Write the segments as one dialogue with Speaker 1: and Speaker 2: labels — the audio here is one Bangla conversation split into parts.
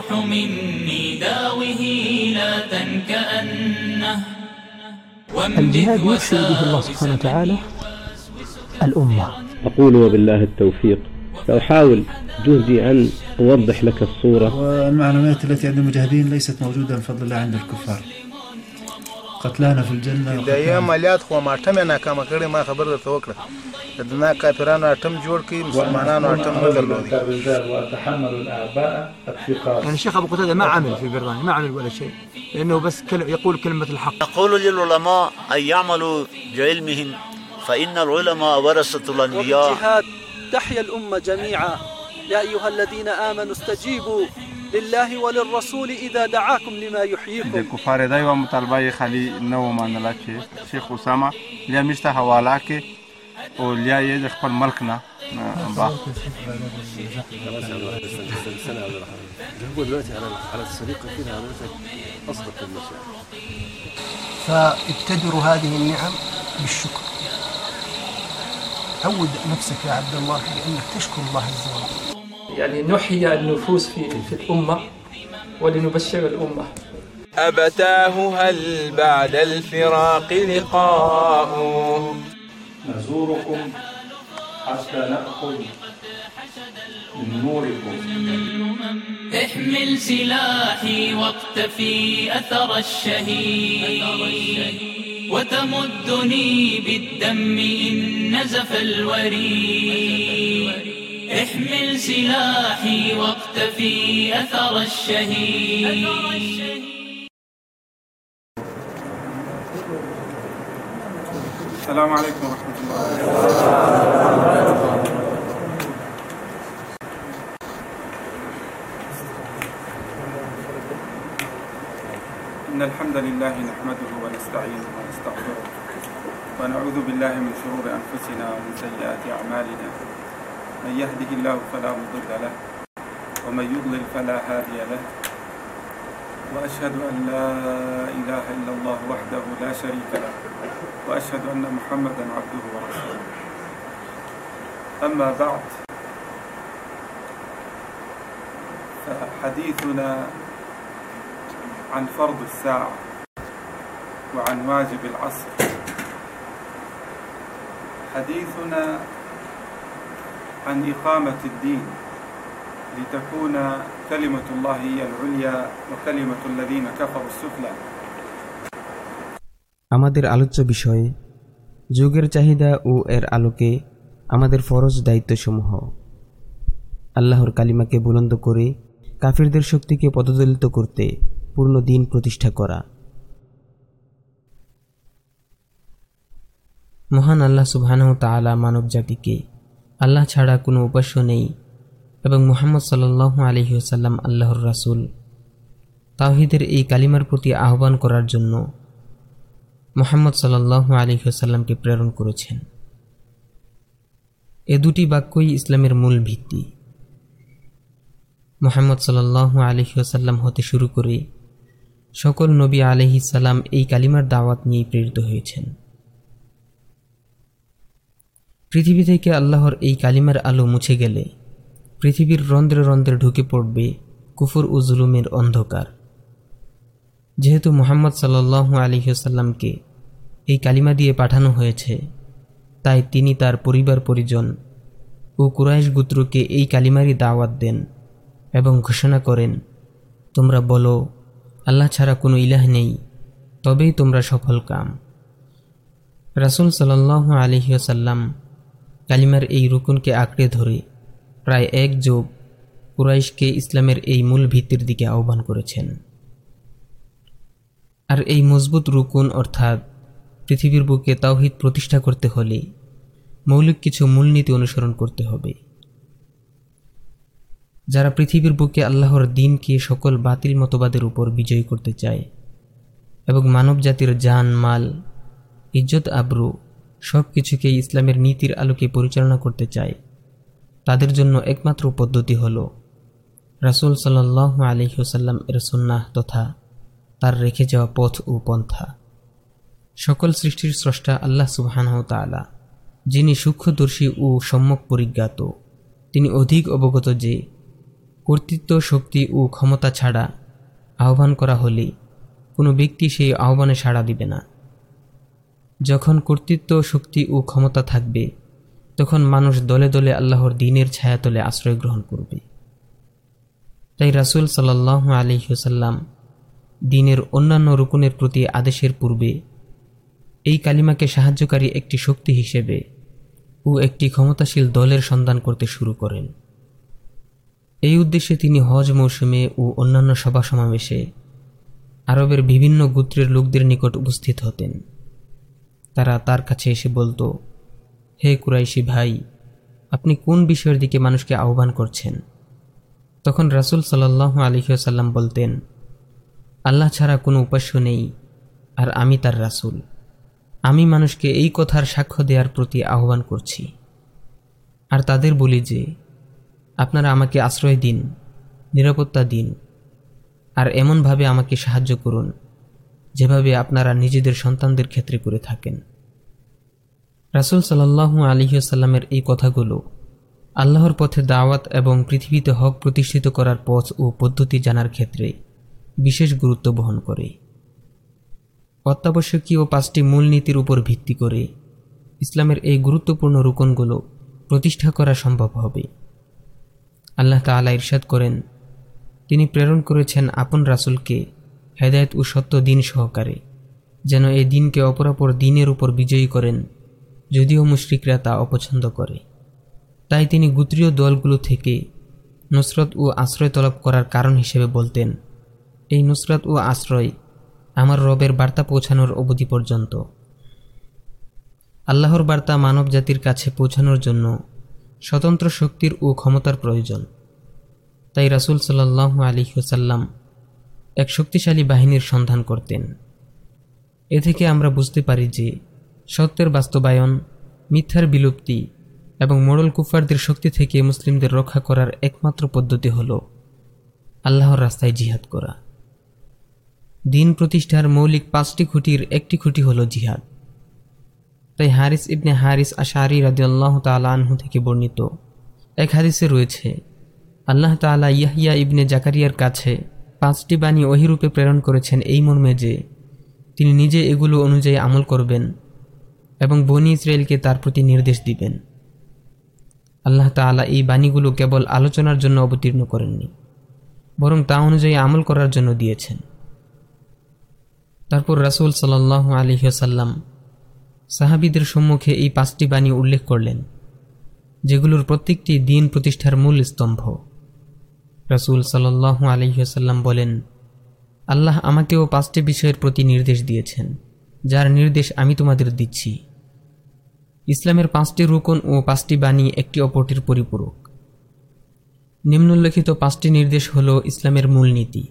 Speaker 1: الجرح مني داوه لا تنكأنه.
Speaker 2: الجهاد يرشد به الله سبحانه وتعالى الأمة.
Speaker 3: أقول وبالله التوفيق. سأحاول جهدي أن أوضح لك الصورة.
Speaker 4: والمعلومات التي عند المجاهدين ليست موجودة بفضل الله عند الكفار. قتلانا في الجنة
Speaker 5: د یو عملیات خو ما ټمه ناکامه کړې ما خبر درته وکړه. د نه کافرانو اټم جوړ کړي مسلمانانو اټم نه درلودي.
Speaker 6: يعني الشيخ أبو قتادة ما عمل في البرهان ما عمل ولا شيء. لأنه بس كل يقول كلمة الحق.
Speaker 7: نقول للعلماء أن يعملوا بعلمهم فإن العلماء ورثة الأنبياء.
Speaker 8: وبالجهاد تحيا الأمة جميعا. يا أيها الذين آمنوا استجيبوا. لله وللرسول إذا دعاكم لما
Speaker 9: د
Speaker 8: يحييكم.
Speaker 9: کفار دا یوه مطالبه یې خالي نه ومنله چې شیخ اسامه. لیا ته حواله کړي أو لیا یې د خپل ملک نه.
Speaker 10: هو دلوقتي على على السرقه كده حضرتك اصدق المشاعر
Speaker 2: فابتدروا هذه النعم بالشكر. عود نفسك يا عبد الله بأنك تشكر الله عز وجل.
Speaker 11: يعني نحيي النفوس في في الأمة ولنبشر الأمة.
Speaker 12: أبتاه هل بعد الفراق لقاء؟
Speaker 4: نزوركم حتى نأخذ من نوركم.
Speaker 1: احمل سلاحي واقتفي أثر الشهيد. وتمدني بالدم إن نزف الوريد. احمل سلاحي واقتفي أثر الشهيد.
Speaker 9: السلام عليكم ورحمة الله. إن الحمد لله نحمده ونستعينه ونستغفره ونعوذ بالله من شرور أنفسنا ومن سيئات أعمالنا. من يهده الله فلا مضل له ومن يضلل فلا هادي له. وأشهد أن لا إله إلا الله وحده لا شريك له وأشهد أن محمدا عبده ورسوله. أما بعد فحديثنا عن فرض الساعة وعن واجب العصر. حديثنا عن إقامة الدين لتكون كلمة الله هي العليا وكلمة الذين كفروا السفلى
Speaker 13: আমাদের আলোচ্য বিষয় যুগের চাহিদা ও এর আলোকে আমাদের ফরজ দায়িত্বসমূহ আল্লাহর কালিমাকে বুলন্দ করে কাফিরদের শক্তিকে পদদলিত করতে পূর্ণ দিন প্রতিষ্ঠা করা মহান আল্লাহ সুবহানাহ তাআলা মানব জাতিকে আল্লাহ ছাড়া কোনো উপাস্য নেই এবং মুহাম্মদ সাল্লাল্লাহু আলাইহি ওয়াসাল্লাম আল্লাহর রাসূল। তাওহীদের এই কালিমার প্রতি আহ্বান করার জন্য মোহাম্মদ সাল্লাল্লাহু আলাইহি ওয়াসাল্লামকে প্রেরণ করেছেন। এ দুটি বাক্যই ইসলামের মূল ভিত্তি। মোহাম্মদ সাল্লাল্লাহু আলাইহি ওয়াসাল্লাম হতে শুরু করে সকল নবী আলহি এই কালিমার দাওয়াত নিয়েই প্রেরিত হয়েছেন। পৃথিবী থেকে আল্লাহর এই কালিমার আলো মুছে গেলে পৃথিবীর রন্ধ্রে রন্ধ্রে ঢুকে পড়বে কুফর ও জুলুমের অন্ধকার। যেহেতু মোহাম্মদ সাল্লাল্লাহু আলহিহসাল্লামকে এই কালিমা দিয়ে পাঠানো হয়েছে, তাই তিনি তার পরিবার পরিজন ও কুরাইশ গুত্রকে এই কালিমারই দাওয়াত দেন এবং ঘোষণা করেন, তোমরা বলো, আল্লাহ ছাড়া কোনো ইলাহ নেই, তবেই তোমরা সফল কাম। রাসুল সাল্লাহ আলহিহসাল্লাম কালিমার এই রুকুনকে আঁকড়ে ধরে প্রায় এক যোগ কুরাইশকে ইসলামের এই মূল ভিত্তির দিকে আহ্বান করেছেন। আর এই মজবুত রুকুন অর্থাৎ পৃথিবীর বুকে তাওহিদ প্রতিষ্ঠা করতে হলে মৌলিক কিছু মূলনীতি অনুসরণ করতে হবে। যারা পৃথিবীর বুকে আল্লাহর দিনকে সকল বাতিল মতবাদের উপর বিজয়ী করতে চায় এবং মানব জাতির জান, মাল, ইজ্জত, আব্রু সব কিছুকে ইসলামের নীতির আলোকে পরিচালনা করতে চায়। তাদের জন্য একমাত্র পদ্ধতি হল রাসুল সাল্লাহ আলহিহসাল্লাম এর সন্ন্যাহ তথা তার রেখে যাওয়া পথ ও পন্থা। সকল সৃষ্টির স্রষ্টা আল্লাহ সুবাহানহ তালা যিনি সূক্ষ্মদর্শী ও সম্যক পরিজ্ঞাত। তিনি অধিক অবগত যে, কর্তৃত্ব, শক্তি ও ক্ষমতা ছাড়া আহ্বান করা হলে কোনো ব্যক্তি সেই আহ্বানে সাড়া দিবে না। যখন কর্তৃত্ব, শক্তি ও ক্ষমতা থাকবে, তখন মানুষ দলে দলে আল্লাহর দিনের ছায়াতলে আশ্রয় গ্রহণ করবে। তাই রাসুল সাল্লাহ আলিহাসাল্লাম দিনের অন্যান্য রুকুনের প্রতি আদেশের পূর্বে এই কালিমাকে সাহায্যকারী একটি শক্তি হিসেবে ও একটি ক্ষমতাশীল দলের সন্ধান করতে শুরু করেন। এই উদ্দেশ্যে তিনি হজ মৌসুমে ও অন্যান্য সভা সমাবেশে আরবের বিভিন্ন গোত্রের লোকদের নিকট উপস্থিত হতেন। তারা তার কাছে এসে বলতো, হে কুরাইশি ভাই, আপনি কোন বিষয়ের দিকে মানুষকে আহ্বান করছেন? তখন রাসুল সাল্লাহ আলহিহাসাল্লাম বলতেন, আল্লাহ ছাড়া কোনো উপাস্য নেই, আর আমি তার রাসুল। আমি মানুষকে এই কথার সাক্ষ্য দেওয়ার প্রতি আহ্বান করছি। আর তাদের বলি যে, আপনারা আমাকে আশ্রয় দিন, নিরাপত্তা দিন, আর এমনভাবে আমাকে সাহায্য করুন। যেভাবে আপনারা নিজেদের সন্তানদের ক্ষেত্রে করে থাকেন। রাসুল সাল্লাহু আলিহাসাল্লামের এই কথাগুলো আল্লাহর পথে দাওয়াত এবং পৃথিবীতে হক প্রতিষ্ঠিত করার পথ ও পদ্ধতি জানার ক্ষেত্রে বিশেষ গুরুত্ব বহন করে। অত্যাবশ্যকীয় পাঁচটি মূলনীতির উপর ভিত্তি করে ইসলামের এই গুরুত্বপূর্ণ রুকনগুলো প্রতিষ্ঠা করা সম্ভব হবে। আল্লাহ তালা ইরশাদ করেন, তিনি প্রেরণ করেছেন আপন রাসুলকে হেদায়ত ও সত্য দিন সহকারে, যেন এই দিনকে অপরাপর দিনের উপর বিজয়ী করেন, যদিও মুশ্রিকরা তা অপছন্দ করে। তাই তিনি গুত্রীয় দলগুলো থেকে নুসরত ও আশ্রয় তলব করার কারণ হিসেবে বলতেন, এই নুসরত ও আশ্রয় আমার রবের বার্তা পৌঁছানোর অবধি পর্যন্ত। আল্লাহর বার্তা মানব জাতির কাছে পৌঁছানোর জন্য স্বতন্ত্র শক্তির ও ক্ষমতার প্রয়োজন। তাই রাসুল সাল্লাহ আলিহাসাল্লাম এক শক্তিশালী বাহিনীর সন্ধান করতেন। এ থেকে আমরা বুঝতে পারি যে সত্যের বাস্তবায়ন, মিথ্যার বিলুপ্তি এবং মোড়ল কুফারদের শক্তি থেকে মুসলিমদের রক্ষা করার একমাত্র পদ্ধতি হল আল্লাহর রাস্তায় জিহাদ করা। দিন প্রতিষ্ঠার মৌলিক পাঁচটি খুঁটির একটি খুঁটি হল জিহাদ। তাই হারিস ইবনে হারিস আশারি রাদিয়াল্লাহ তালা আনহু থেকে বর্ণিত এক হাদিসে রয়েছে, আল্লাহ তালা ইয়াহিয়া ইবনে জাকারিয়ার কাছে পাঁচটি বাণী ওহিরূপে প্রেরণ করেছেন এই মর্মে যে, তিনি নিজে এগুলো অনুযায়ী আমল করবেন এবং বনি ইসরায়েলকে তার প্রতি নির্দেশ দিবেন। আল্লাহ তালা এই বাণীগুলো কেবল আলোচনার জন্য অবতীর্ণ করেননি, বরং তা অনুযায়ী আমল করার জন্য দিয়েছেন। তারপর রাসুল সাল্লাহ আলহিহাসাল্লাম সাহাবিদের সম্মুখে এই পাঁচটি বাণী উল্লেখ করলেন, যেগুলোর প্রত্যেকটি দিন প্রতিষ্ঠার মূল স্তম্ভ। রাসুল সাল্লাহ আলহিহাসাল্লাম বলেন, আল্লাহ আমাকেও পাঁচটি বিষয়ের প্রতি নির্দেশ দিয়েছেন, যার নির্দেশ আমি তোমাদের দিচ্ছি। ইসলামের পাঁচটি রুকন ও পাঁচটি বাণী একটি অপরটির পরিপূরক। নিম্নলিখিত পাঁচটি নির্দেশ হল ইসলামের মূলনীতি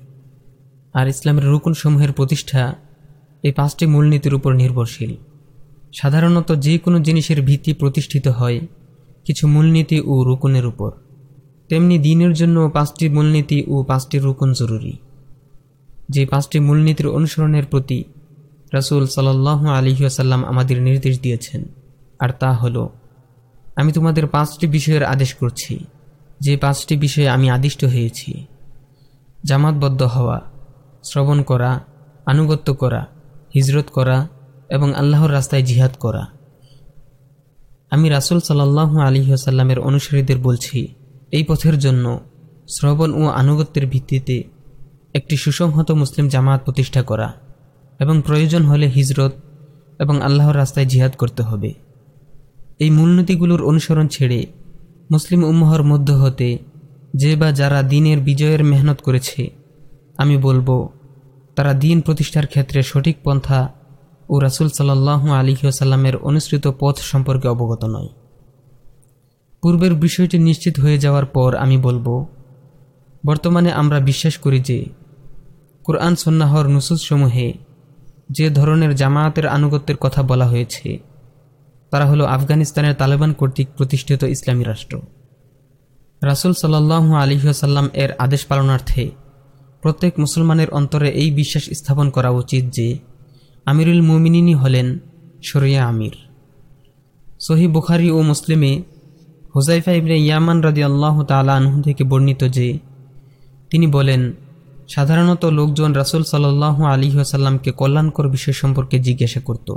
Speaker 13: আর ইসলামের রুকনসমূহের প্রতিষ্ঠা এই পাঁচটি মূলনীতির উপর নির্ভরশীল। সাধারণত যে কোনো জিনিসের ভিত্তি প্রতিষ্ঠিত হয় কিছু মূলনীতি ও রুকনের উপর। তেমনি দিনের জন্য পাঁচটি মূলনীতি ও পাঁচটি রুকন জরুরি। যে পাঁচটি মূলনীতির অনুসরণের প্রতি রাসুল সাল্লাহ আলহিহাসাল্লাম আমাদের নির্দেশ দিয়েছেন, আর তা হল, আমি তোমাদের পাঁচটি বিষয়ের আদেশ করছি, যে পাঁচটি বিষয়ে আমি আদিষ্ট হয়েছি। জামাতবদ্ধ হওয়া, শ্রবণ করা, আনুগত্য করা, হিজরত করা এবং আল্লাহর রাস্তায় জিহাদ করা। আমি রাসুল সাল্লাহ আলিহাসাল্লামের অনুসারীদের বলছি এই পথের জন্য শ্রবণ ও আনুগত্যের ভিত্তিতে একটি সুসংহত মুসলিম জামাত প্রতিষ্ঠা করা এবং প্রয়োজন হলে হিজরত এবং আল্লাহর রাস্তায় জিহাদ করতে হবে। এই মূলনীতিগুলোর অনুসরণ ছেড়ে মুসলিম উম্মহর মধ্য হতে যে বা যারা দিনের বিজয়ের মেহনত করেছে, আমি বলব, তারা দিন প্রতিষ্ঠার ক্ষেত্রে সঠিক পন্থা ও রাসুল সাল্লাহ আলিহাসাল্লামের অনুসৃত পথ সম্পর্কে অবগত নয়। পূর্বের বিষয়টি নিশ্চিত হয়ে যাওয়ার পর আমি বলব, বর্তমানে আমরা বিশ্বাস করি যে কোরআন সন্ন্যাহর নুসুসসমূহে যে ধরনের জামায়াতের আনুগত্যের কথা বলা হয়েছে, তারা হলো আফগানিস্তানের তালেবান কর্তৃক প্রতিষ্ঠিত ইসলামী রাষ্ট্র। রাসুল সাল্লাহু আলিহাসাল্লাম এর আদেশ পালনার্থে প্রত্যেক মুসলমানের অন্তরে এই বিশ্বাস স্থাপন করা উচিত যে আমিরুল মুমিনিনী হলেন শরিয়া আমির। সহি বুখারি ও মুসলিমে হুজাইফা ইবনে ইয়ামান রাজি আল্লাহ তালা আনহু থেকে বর্ণিত যে, তিনি বলেন, সাধারণত লোকজন রাসুল সাল্লাহ আলী আসাল্লামকে কল্যাণকর বিষয় সম্পর্কে জিজ্ঞাসা করত।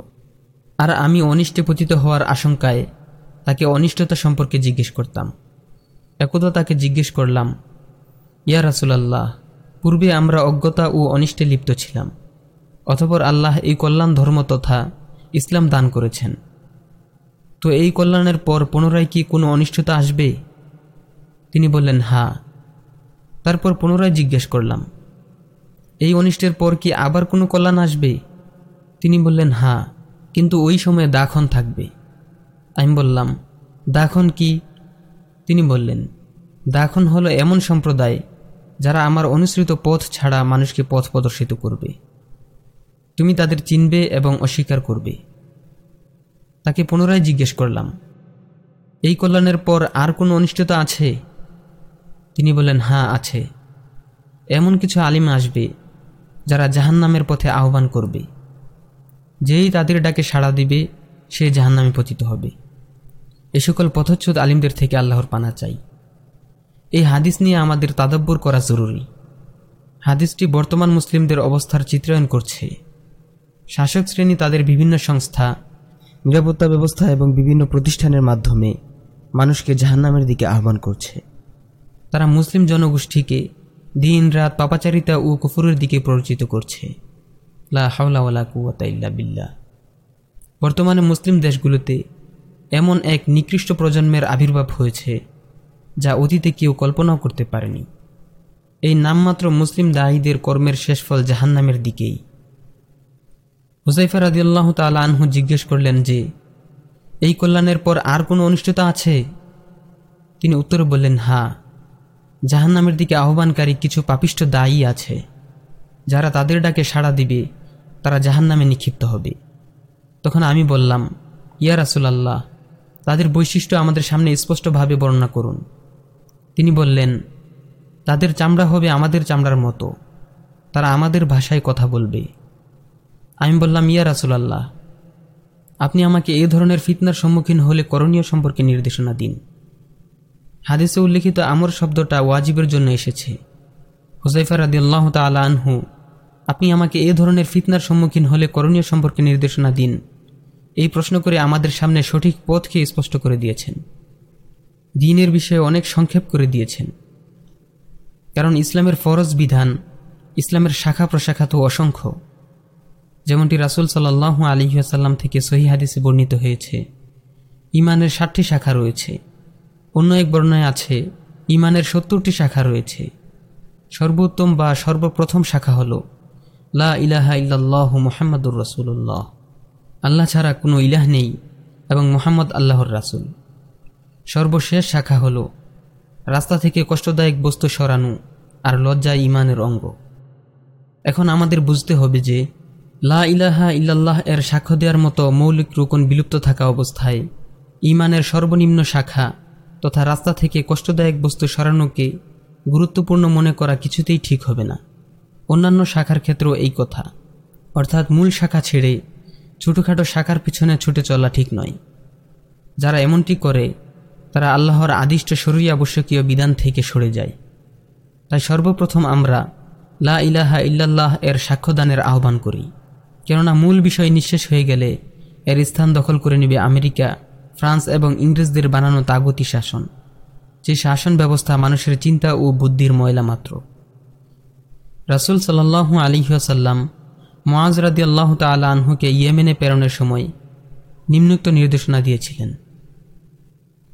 Speaker 13: আর আমি অনিষ্টে পতিত হওয়ার আশঙ্কায় তাকে অনিষ্টতা সম্পর্কে জিজ্ঞেস করতাম। একদা তাকে জিজ্ঞেস করলাম, ইয়া রাসুলাল্লাহ, পূর্বে আমরা অজ্ঞতা ও অনিষ্টে লিপ্ত ছিলাম, অতপর আল্লাহ এই কল্যাণ ধর্ম তথা ইসলাম দান করেছেন। তো এই কল্যাণের পর পুনরায় কি কোনো অনিষ্টতা আসবে? তিনি বললেন হ্যাঁ তারপর পুনরায় জিজ্ঞেস করলাম, এই অনিষ্টের পর কি আবার কোনো কল্যাণ আসবে? তিনি বললেন হ্যাঁ কিন্তু ওই সময়ে দাখন থাকবে। আমি বললাম, দাখন কি? তিনি বললেন, দাখন হলো এমন সম্প্রদায় যারা আমার অনুসৃত পথ ছাড়া মানুষকে পথ প্রদর্শিত করবে। তুমি তাদের চিনবে এবং অস্বীকার করবে। তাকে পুনরায় জিজ্ঞেস করলাম, এই কল্যাণের পর আর কোনো অনিষ্টতা আছে? তিনি বললেন হ্যাঁ আছে। এমন কিছু আলিম আসবে যারা জাহান্নামের পথে আহ্বান করবে। যেই তাদের ডাকে সাড়া দিবে, সে জাহান্নামে পতিত হবে। এ সকল পথচ্ছুত আলিমদের থেকে আল্লাহর পানা চাই। এই হাদিস নিয়ে আমাদের তাদাব্বর করা জরুরি। হাদিসটি বর্তমান মুসলিমদের অবস্থার চিত্রায়ন করছে। শাসক শ্রেণি তাদের বিভিন্ন সংস্থা নিরাপত্তা ব্যবস্থা এবং বিভিন্ন প্রতিষ্ঠানের মাধ্যমে মানুষকে জাহান্নামের দিকে আহ্বান করছে। তারা মুসলিম জনগোষ্ঠীকে দিন রাত পাপাচারিতা ও কুফুরের দিকে প্ররোচিত করছে। লা হাওলা কুয়াতা বিল্লাহ। বর্তমানে মুসলিম দেশগুলোতে এমন এক নিকৃষ্ট প্রজন্মের আবির্ভাব হয়েছে যা অতীতে কেউ কল্পনাও করতে পারেনি। এই নামমাত্র মুসলিম দায়ীদের কর্মের শেষ ফল জাহান্নামের দিকেই। হুসাইফা রাদিউল্লাহ তালা আনহু জিজ্ঞেস করলেন যে, এই কল্যাণের পর আর কোনো অনিষ্টতা আছে? তিনি উত্তরে বললেন হ্যাঁ জাহান্নামের দিকে আহ্বানকারী কিছু পাপিষ্ট দায়ী আছে। যারা তাদের ডাকে সাড়া দিবে, তারা জাহান্নামে নিক্ষিপ্ত হবে। তখন আমি বললাম, ইয়া রাসুলাল্লাহ, তাদের বৈশিষ্ট্য আমাদের সামনে স্পষ্টভাবে বর্ণনা করুন। তিনি বললেন, তাদের চামড়া হবে আমাদের চামড়ার মতো। তারা আমাদের ভাষায় কথা বলবে। আমি বললাম, ইয়া রাসুলাল্লাহ, আপনি আমাকে এই ধরনের ফিতনার সম্মুখীন হলে করণীয় সম্পর্কে নির্দেশনা দিন। হাদিসে উল্লেখিত আমর শব্দটা ওয়াজিবের জন্য এসেছে। হুসাইফা রাদি আল্লাহ তালা আনহু, আপনি আমাকে এ ধরনের ফিতনার সম্মুখীন হলে করণীয় সম্পর্কে নির্দেশনা দিন। এই প্রশ্ন করে আমাদের সামনে সঠিক পথকে স্পষ্ট করে দিয়েছেন। দিনের বিষয়ে অনেক সংক্ষেপ করে দিয়েছেন। কারণ ইসলামের ফরজ বিধান, ইসলামের শাখা প্রশাখা তো অসংখ্য। যেমনটি রাসুল সাল্লাহ আলিহাসাল্লাম থেকে সহি হাদিসে বর্ণিত হয়েছে, ইমানের ষাটটি শাখা রয়েছে। অন্য এক বর্ণায় আছে, ইমানের সত্তরটি শাখা রয়েছে। সর্বোত্তম বা সর্বপ্রথম শাখা হল, লা ইলাহা ইল্লাল্লাহ মোহাম্মদুর রসুল্লাহ আল্লাহ ছাড়া কোনো ইলাহ নেই এবং মোহাম্মদ আল্লাহর রাসুল। সর্বশেষ শাখা হল, রাস্তা থেকে কষ্টদায়ক বস্তু সরানো আর লজ্জা ইমানের অঙ্গ। এখন আমাদের বুঝতে হবে যে লা ইলাহা ইল্লাল্লাহ এর সাক্ষ্য দেওয়ার মতো মৌলিক রোকন বিলুপ্ত থাকা অবস্থায়। ইমানের সর্বনিম্ন শাখা তথা রাস্তা থেকে কষ্টদায়ক বস্তু সরানোকে গুরুত্বপূর্ণ মনে করা কিছুতেই ঠিক হবে না। অন্যান্য শাখার ক্ষেত্রেও এই কথা। অর্থাৎ মূল শাখা ছেড়ে ছোটোখাটো শাখার পিছনে ছুটে চলা ঠিক নয়। যারা এমনটি করে, তারা আল্লাহর আদিষ্ট সরুই আবশ্যকীয় বিধান থেকে সরে যায়। তাই সর্বপ্রথম আমরা লা ইলাহা ইল্লাল্লাহ এর সাক্ষ্যদানের আহ্বান করি। কেননা মূল বিষয় নিঃশেষ হয়ে গেলে এর স্থান দখল করে নেবে আমেরিকা, ফ্রান্স এবং ইংরেজদের বানানো তাগতি শাসন, যে শাসন ব্যবস্থা মানুষের চিন্তা ও বুদ্ধির ময়লা মাত্র। রাসুল সাল্লাহু আলিহাসাল্লাম মোয়াজ রাদি আল্লাহ তালা আনহুকে ইয়েমেনে প্রেরণের সময় নিম্নোক্ত নির্দেশনা দিয়েছিলেন।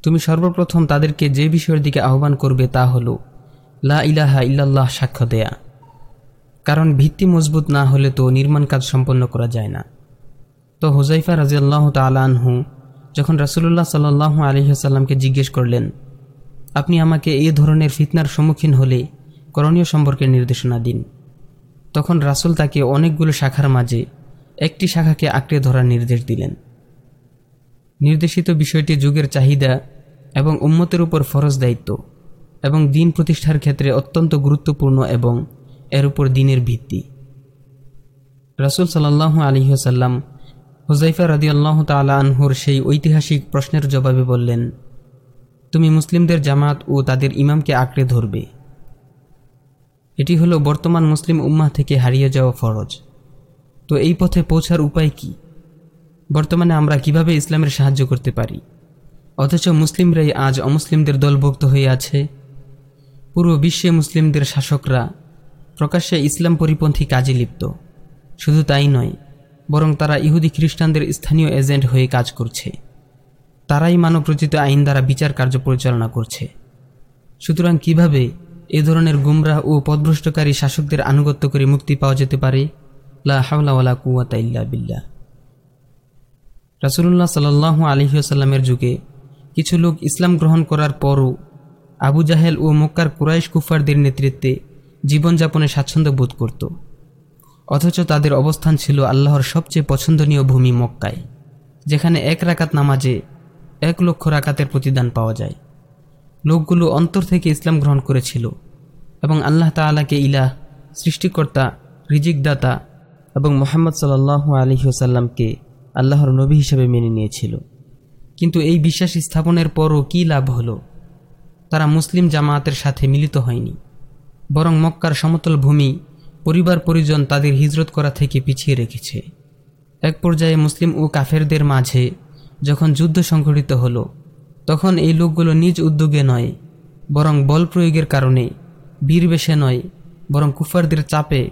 Speaker 13: তুমি সর্বপ্রথম তাদেরকে যে বিষয়ের দিকে আহ্বান করবে তা হল, লা ইলাহা ইল্লাল্লাহ সাক্ষ্য দেয়া। কারণ ভিত্তি মজবুত না হলে তো নির্মাণ কাজ সম্পন্ন করা যায় না। তো হুজাইফা রাজিয়াল্লাহ তালা আনহু যখন রাসুলুল্লাহ সাল্লাহ আলহিহাসাল্লামকে জিজ্ঞেস করলেন, আপনি আমাকে এ ধরনের ফিতনার সম্মুখীন হলে করণীয় সম্পর্কে নির্দেশনা দিন। তখন রাসুল তাকে অনেকগুলো শাখার মাঝে একটি শাখাকে আঁকড়ে ধরার নির্দেশ দিলেন। নির্দেশিত বিষয়টি যুগের চাহিদা এবং উম্মতের উপর ফরজ দায়িত্ব এবং দিন প্রতিষ্ঠার ক্ষেত্রে অত্যন্ত গুরুত্বপূর্ণ এবং এর উপর দিনের ভিত্তি। রাসুল সাল্লাহ আলহিহাসাল্লাম হুজাইফা রাদিয়াল্লাহ তালা আনহুর সেই ঐতিহাসিক প্রশ্নের জবাবে বললেন, তুমি মুসলিমদের জামাত ও তাদের ইমামকে আঁকড়ে ধরবে। এটি হলো বর্তমান মুসলিম উম্মাহ থেকে হারিয়ে যাওয়া ফরজ। তো এই পথে পৌঁছার উপায় কি? বর্তমানে আমরা কীভাবে ইসলামের সাহায্য করতে পারি? অথচ মুসলিমরাই আজ অমুসলিমদের দলভুক্ত হয়ে আছে। পুরো বিশ্বে মুসলিমদের শাসকরা প্রকাশ্যে ইসলাম পরিপন্থী কাজে লিপ্ত। শুধু তাই নয়, বরং তারা ইহুদি খ্রিস্টানদের স্থানীয় এজেন্ট হয়ে কাজ করছে। তারাই মানবরচিত আইন দ্বারা বিচার কার্য পরিচালনা করছে। সুতরাং কীভাবে এ ধরনের গুমরাহ ও পদভ্রষ্টকারী শাসকদের আনুগত্য করে মুক্তি পাওয়া যেতে পারে? লা হাওলা কুয়াতা ইল্লা বিল্লাহ। রাসুলুল্লাহ সাল্লাহু আলহিউসাল্লামের যুগে কিছু লোক ইসলাম গ্রহণ করার পরও আবু জাহেল ও মক্কার কুরাইশ কুফারদের নেতৃত্বে জীবনযাপনে স্বাচ্ছন্দ্য বোধ করত। অথচ তাদের অবস্থান ছিল আল্লাহর সবচেয়ে পছন্দনীয় ভূমি মক্কায়, যেখানে এক রাকাত নামাজে এক লক্ষ রাকাতের প্রতিদান পাওয়া যায়। লোকগুলো অন্তর থেকে ইসলাম গ্রহণ করেছিল এবং আল্লাহ তালাকে ইলাহ, সৃষ্টিকর্তা, রিজিকদাতা এবং মোহাম্মদ সাল্লাহু আলহিহসাল্লামকে আল্লাহর নবী হিসেবে মেনে নিয়েছিল। কিন্তু এই বিশ্বাস স্থাপনের পরও কী লাভ হলো? তারা মুসলিম জামায়াতের সাথে মিলিত হয়নি। বরং মক্কার সমতল ভূমি পরিবার পরিজন তাদের হিজরত করা থেকে পিছিয়ে রেখেছে। এক পর্যায়ে মুসলিম ও কাফেরদের মাঝে যখন যুদ্ধ সংঘটিত হলো, তখন এই লোকগুলো নিজ উদ্যোগে নয়, বরং বল প্রয়োগের কারণে, বীর বেশে নয়, বরং কুফারদের চাপে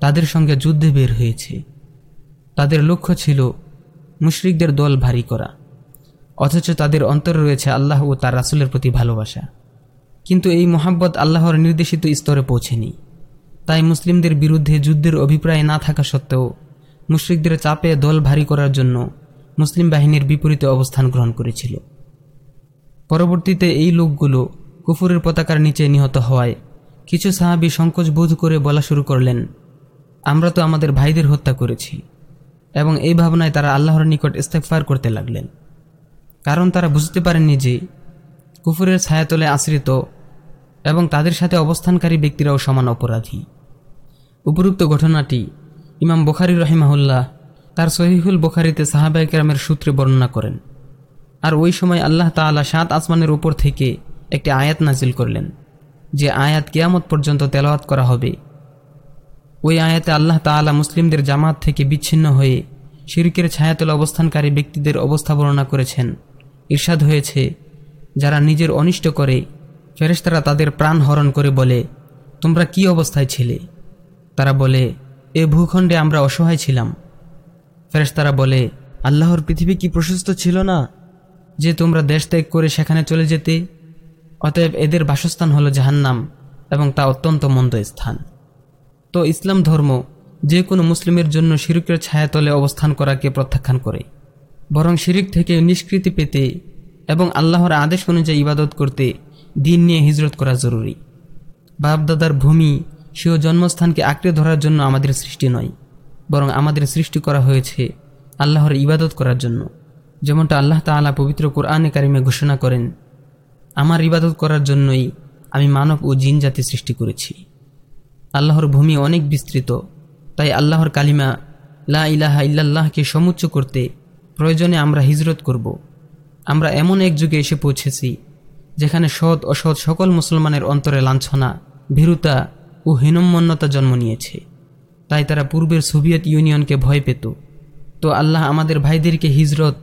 Speaker 13: তাদের সঙ্গে যুদ্ধে বের হয়েছে। তাদের লক্ষ্য ছিল মুশরিকদের দল ভারী করা, অথচ তাদের অন্তরে রয়েছে আল্লাহ ও তার রাসুলের প্রতি ভালোবাসা। কিন্তু এই মোহাব্বত আল্লাহর নির্দেশিত স্তরে পৌঁছেনি। তাই মুসলিমদের বিরুদ্ধে যুদ্ধের অভিপ্রায় না থাকা সত্ত্বেও মুশরিকদের চাপে দল ভারী করার জন্য মুসলিম বাহিনীর বিপরীতে অবস্থান গ্রহণ করেছিল। পরবর্তীতে এই লোকগুলো কুফুরের পতাকার নিচে নিহত হওয়ায় কিছু সাহাবি সংকোচ বোধ করে বলা শুরু করলেন, আমরা তো আমাদের ভাইদের হত্যা করেছি। এবং এই ভাবনায় তারা আল্লাহর নিকট ইস্তেকফার করতে লাগলেন। কারণ তারা বুঝতে পারেননি যে কুফুরের ছায়াতলে আশ্রিত এবং তাদের সাথে অবস্থানকারী ব্যক্তিরাও সমান অপরাধী। উপরুক্ত ঘটনাটি ইমাম বখারি রহিমাহুল্লাহ তার সহিহুল বখারিতে সাহাবাইকেরামের সূত্রে বর্ণনা করেন। আর ওই সময় আল্লাহ তাআলা সাত আসমানের উপর থেকে একটি আয়াত নাজিল করলেন, যে আয়াত কেয়ামত পর্যন্ত তেলাওয়াত করা হবে। ওই আয়াতে আল্লাহ তাআলা মুসলিমদের জামাত থেকে বিচ্ছিন্ন হয়ে শিরকের ছায়াতলে অবস্থানকারী ব্যক্তিদের অবস্থা বর্ণনা করেছেন। ঈর্ষাদ হয়েছে, যারা নিজের অনিষ্ট করে ফেরেশতারা তাদের প্রাণ হরণ করে বলে, তোমরা কি অবস্থায় ছিলে? তারা বলে, এ ভূখণ্ডে আমরা অসহায় ছিলাম। ফেরেশতারা বলে, আল্লাহর পৃথিবী কি প্রশস্ত ছিল না যে তোমরা দেশ ত্যাগ করে সেখানে চলে যেতে? অতএব এদের বাসস্থান হলো জাহান্নাম এবং তা অত্যন্ত মন্দ স্থান। তো ইসলাম ধর্ম যে কোনো মুসলিমের জন্য শিরুকের ছায়াতলে অবস্থান করাকে প্রত্যাখ্যান করে। বরং শিরিক থেকে নিষ্কৃতি পেতে এবং আল্লাহর আদেশ অনুযায়ী ইবাদত করতে দিন নিয়ে হিজরত করা জরুরি। বাপদাদার ভূমি সেও জন্মস্থানকে আঁকড়ে ধরার জন্য আমাদের সৃষ্টি নয়, বরং আমাদের সৃষ্টি করা হয়েছে আল্লাহর ইবাদত করার জন্য। যেমনটা আল্লাহ তাআলা পবিত্র কোরআনে কারিমে ঘোষণা করেন, আমার ইবাদত করার জন্যই আমি মানব ও জিন জাতি সৃষ্টি করেছি। আল্লাহর ভূমি অনেক বিস্তৃত, তাই আল্লাহর কালিমা লা ইলাহা ইল্লাল্লাহকে সমুচ্চ করতে প্রয়োজনে আমরা হিজরত করব। আমরা এমন এক যুগে এসে পৌঁছেছি যেখানে সৎ অসৎ সকল মুসলমানের অন্তরে লাঞ্ছনা, ভীরুতা ও হীনম্মন্যতা জন্ম নিয়েছে। তাই তারা পূর্বের সোভিয়েত ইউনিয়নকে ভয় পেত। তো আল্লাহ আমাদের ভাইদেরকে হিজরত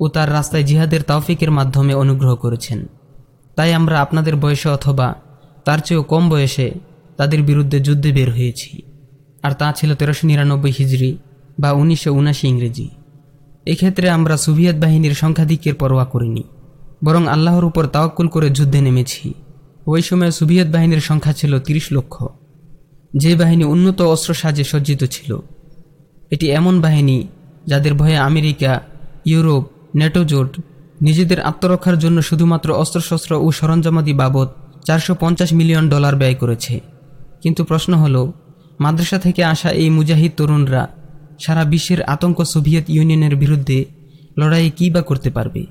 Speaker 13: ও তার রাস্তায় জিহাদের তাওফিকের মাধ্যমে অনুগ্রহ করেছেন। তাই আমরা আপনাদের বয়সে অথবা তার চেয়েও কম বয়সে তাদের বিরুদ্ধে যুদ্ধে বের হয়েছি। আর তা ছিল তেরোশো নিরানব্বই হিজড়ি বা উনিশশো উনাশি ইংরেজি। এক্ষেত্রে আমরা সোভিয়েত বাহিনীর সংখ্যাধিক্যের পরোয়া করিনি। বরং আল্লাহর উপর তাওয়াক্কুল করে যুদ্ধে নেমেছি। ওই সময় সোভিয়েত বাহিনীর সংখ্যা ছিল ৩০ লক্ষ। যে বাহিনী উন্নত অস্ত্র সাজে সজ্জিত ছিল। এটি এমন বাহিনী যাদের ভয়ে আমেরিকা, ইউরোপ, নেটো জোট নিজেদের আত্মরক্ষার জন্য শুধুমাত্র অস্ত্রশস্ত্র ও সরঞ্জামাদি বাবদ চারশো পঞ্চাশ মিলিয়ন ডলার ব্যয় করেছে। কিন্তু প্রশ্ন হল, মাদ্রাসা থেকে আসা এই মুজাহিদ তরুণরা সারা বিশ্বের আতঙ্ক সোভিয়েত ইউনিয়নের বিরুদ্ধে লড়াই কী বা করতে পারবে?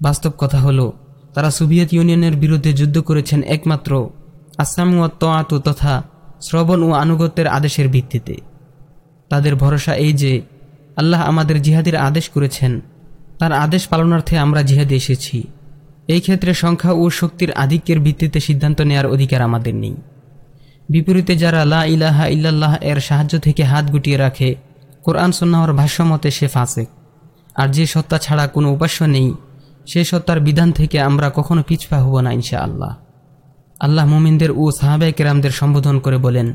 Speaker 13: বাস্তব কথা হলো, তারা সোভিয়েত ইউনিয়নের বিরুদ্ধে যুদ্ধ করেছেন একমাত্র আসাম ও তোয়াত তথা শ্রবণ ও আনুগত্যের আদেশের ভিত্তিতে। তাদের ভরসা এই যে, আল্লাহ আমাদের জিহাদের আদেশ করেছেন, তার আদেশ পালনার্থে আমরা জিহাদে এসেছি। এই ক্ষেত্রে সংখ্যা ও শক্তির আধিক্যের ভিত্তিতে সিদ্ধান্ত নেওয়ার অধিকার আমাদের নেই। বিপরীতে যারা লা ইলাহা ইল্লাল্লাহ এর সাহায্য থেকে হাত গুটিয়ে রাখে, কোরআন সন্ন্যাহর ভাষ্য মতে সে ফাঁসেক। আর যে সত্তা ছাড়া কোনো উপাস্য নেই সে সত্তার বিধান থেকে আমরা কখনো পিছপা হব না ইনশা আল্লাহ আল্লাহ মুমিনদের ও সাহাবাই কেরামদের সম্বোধন করে বলেন,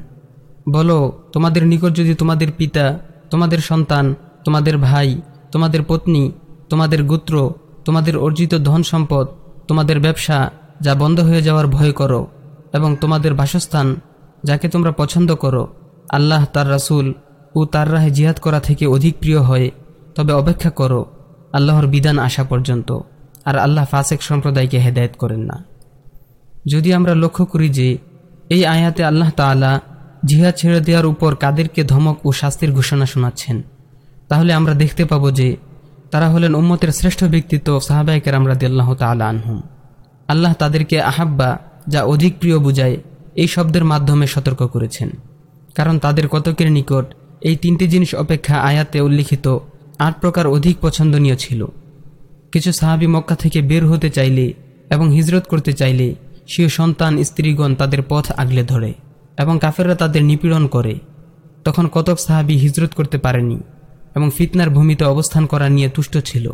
Speaker 13: বলো, তোমাদের নিকট যদি তোমাদের পিতা, তোমাদের সন্তান, তোমাদের ভাই, তোমাদের পত্নী, তোমাদের গোত্র, তোমাদের অর্জিত ধন সম্পদ, তোমাদের ব্যবসা যা বন্ধ হয়ে যাওয়ার ভয় করো এবং তোমাদের বাসস্থান যাকে তোমরা পছন্দ করো, আল্লাহ তার রাসূল ও তার রাহে জিহাদ করা থেকে অধিক প্রিয় হয়, তবে অপেক্ষা করো, আল্লাহর বিধান আসা পর্যন্ত। আর আল্লাহ ফাসেক সম্প্রদায়কে হেদায়েত করেন না। যদি আমরা লক্ষ্য করি যে, এই আয়াতে আল্লাহ তাআলা জিহাদ ছেড়ে দেওয়ার উপর কাদেরকে ধমক ও শাস্তির ঘোষণা শোনাচ্ছেন। তাহলে আমরা দেখতে পাবো যে, তারা হলেন উম্মতের শ্রেষ্ঠ ব্যক্তিত্ব সাহাবাহিকের আমরা আল্লাহ তাআলা আনহুম। আল্লাহ তাদেরকে আহাব্বা, যা অধিক প্রিয় বুঝায়, এই শব্দের মাধ্যমে সতর্ক করেছেন। কারণ তাদের কতকের নিকট এই তিনটি জিনিস অপেক্ষা আয়াতে উল্লিখিত আট প্রকার অধিক পছন্দনীয় ছিল। কিছু সাহাবি মক্কা থেকে বের হতে চাইলে এবং হিজরত করতে চাইলে স্বীয় সন্তান, স্ত্রীগণ তাদের পথ আগলে ধরে এবং কাফেররা তাদের নিপীড়ন করে। তখন কতক সাহাবি হিজরত করতে পারেনি এবং ফিতনার ভূমিতে অবস্থান করা নিয়ে তুষ্ট ছিল।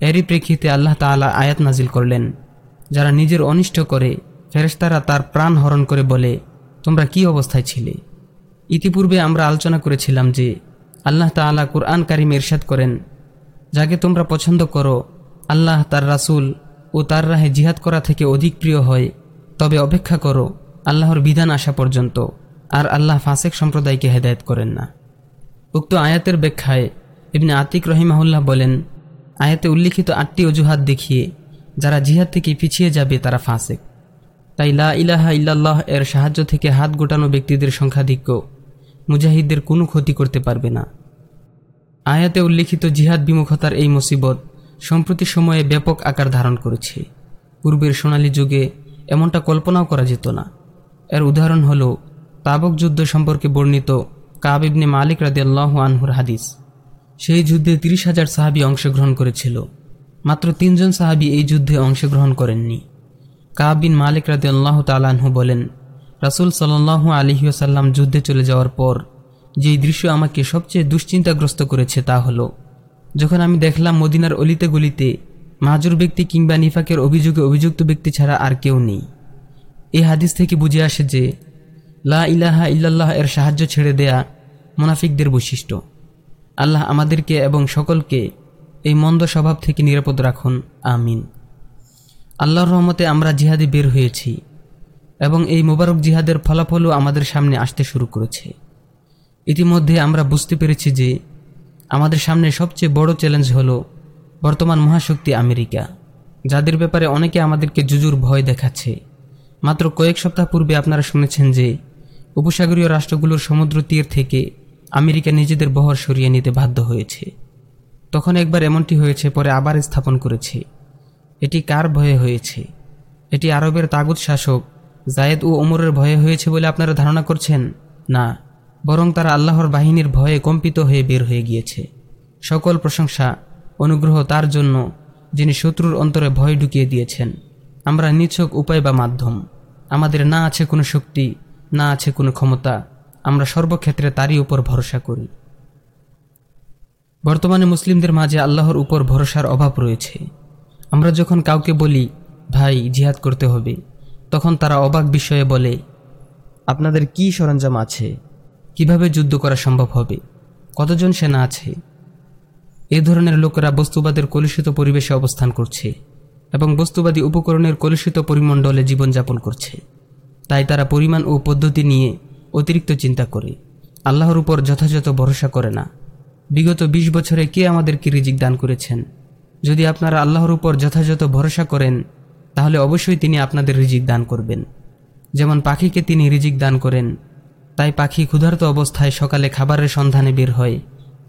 Speaker 13: এরই প্রেক্ষিতে আল্লাহ তাআলা আয়াত নাজিল করলেন, যারা নিজের অনিষ্ট করে, ফেরেশতারা তার প্রাণ হরণ করে বলে, তোমরা কি অবস্থায় ছিলে? ইতিপূর্বে আমরা আলোচনা করেছিলাম যে, আল্লাহ তাআলা কুরআন কারিম এরশাদ করেন, যাকে তোমরা পছন্দ করো আল্লাহ তার রাসূল ও তার রাহে জিহাদ করা থেকে অধিক প্রিয় হয়। তবে অপেক্ষা করো, আল্লাহর বিধান আসা পর্যন্ত, আর আল্লাহ ফাসেক সম্প্রদায়কে হেদায়ত করেন না। উক্ত আয়াতের ব্যাখ্যায় ইবনে আতিক রহিমাহুল্লাহ বলেন, আয়াতে উল্লিখিত আটটি অজুহাত দেখিয়ে যারা জিহাদ থেকে পিছিয়ে যাবে তারা ফাঁসেক। তাই লা ইলাহা ইল্লাল্লাহ এর সাহায্য থেকে হাত গোটানো ব্যক্তিদের সংখ্যাধিক্য মুজাহিদদের কোনো ক্ষতি করতে পারবে না। আয়াতে উল্লিখিত জিহাদ বিমুখতার এই মুসিবত সম্প্রতি সময়ে ব্যাপক আকার ধারণ করেছে। পূর্বের সোনালী যুগে এমনটা কল্পনাও করা যেত না। এর উদাহরণ হল তাবক যুদ্ধ সম্পর্কে বর্ণিত কাব ইবনে মালিক রাদিয়াল্লাহ আনহুর হাদিস। সেই যুদ্ধে তিরিশ হাজার সাহাবি অংশগ্রহণ করেছিল। মাত্র তিনজন সাহাবি এই যুদ্ধে অংশগ্রহণ করেননি। কাব বিন মালিক রাদিয়াল্লাহ তালাহু বলেন, রাসুল সাল্লাহ আলহিউসাল্লাম যুদ্ধে চলে যাওয়ার পর যেই দৃশ্য আমাকে সবচেয়ে দুশ্চিন্তাগ্রস্ত করেছে তা হলো যখন আমি দেখলাম মদিনার অলিতে গলিতে মাজুর ব্যক্তি কিংবা নিফাকের অভিযোগে অভিযুক্ত ব্যক্তি ছাড়া আর কেউ নেই। এই হাদিস থেকে বুঝে আসে যে, লা ইলাহা ইল্লাল্লাহ এর সাহায্য ছেড়ে দেয়া মুনাফিকদের বৈশিষ্ট্য। আল্লাহ আমাদেরকে এবং সকলকে এই মন্দ স্বভাব থেকে নিরাপদ রাখুন। আমিন। আল্লাহর রহমতে আমরা জিহাদে বের হয়েছি এবং এই মোবারক জিহাদের ফলাফলও আমাদের সামনে আসতে শুরু করেছে। ইতিমধ্যে আমরা বুঝতে পেরেছি যে আমাদের সামনে সবচেয়ে বড় চ্যালেঞ্জ হল বর্তমান মহাশক্তি আমেরিকা, যাদের ব্যাপারে অনেকে আমাদেরকে জুজুর ভয় দেখাচ্ছে। মাত্র কয়েক সপ্তাহ পূর্বে আপনারা শুনেছেন যে, উপসাগরীয় রাষ্ট্রগুলোর সমুদ্র তীর থেকে আমেরিকা নিজেদের বহর সরিয়ে নিতে বাধ্য হয়েছে। তখন একবার এমনটি হয়েছে, পরে আবার স্থাপন করেছে। এটি কার ভয়ে হয়েছে? এটি আরবের তাগুদ শাসক জায়েদ ও ওমরের ভয়ে হয়েছে বলে আপনারা ধারণা করছেন? না। বরং তারা আল্লাহর বাহিনীর ভয়ে কম্পিত হয়ে বের হয়ে গিয়েছে। সকল প্রশংসা, অনুগ্রহ তার জন্য, যিনি শত্রুর অন্তরে ভয় ঢুকিয়ে দিয়েছেন। আমরা নিছক উপায় বা মাধ্যম। আমাদের না আছে কোনো শক্তি, না আছে কোনো ক্ষমতা। আমরা সর্বক্ষেত্রে তারই উপর ভরসা করি। বর্তমানে মুসলিমদের মাঝে আল্লাহর উপর ভরসার অভাব রয়েছে। আমরা যখন কাউকে বলি, ভাই, জিহাদ করতে হবে, তখন তারা অবাক বিষয়ে বলে, আপনাদের কি সরঞ্জাম আছে? কীভাবে যুদ্ধ করা সম্ভব হবে? কতজন সেনা আছে? এ ধরনের লোকেরা বস্তুবাদের কলুষিত পরিবেশে অবস্থান করছে এবং বস্তুবাদী উপকরণের কলুষিত পরিমণ্ডলে জীবনযাপন করছে। তাই তারা পরিমাণ ও পদ্ধতি নিয়ে অতিরিক্ত চিন্তা করে। আল্লাহর উপর যথাযথ ভরসা করে না। বিগত ২০ বছরে কে আমাদেরকে রিজিক দান করেছেন? যদি আপনারা আল্লাহর উপর যথাযথ ভরসা করেন, তাহলে অবশ্যই তিনি আপনাদের রিজিক দান করবেন। যেমন পাখিকে তিনি রিজিক দান করেন তাই পাখি ক্ষুধার্ত অবস্থায় সকালে খাবারের সন্ধানে বের হয়।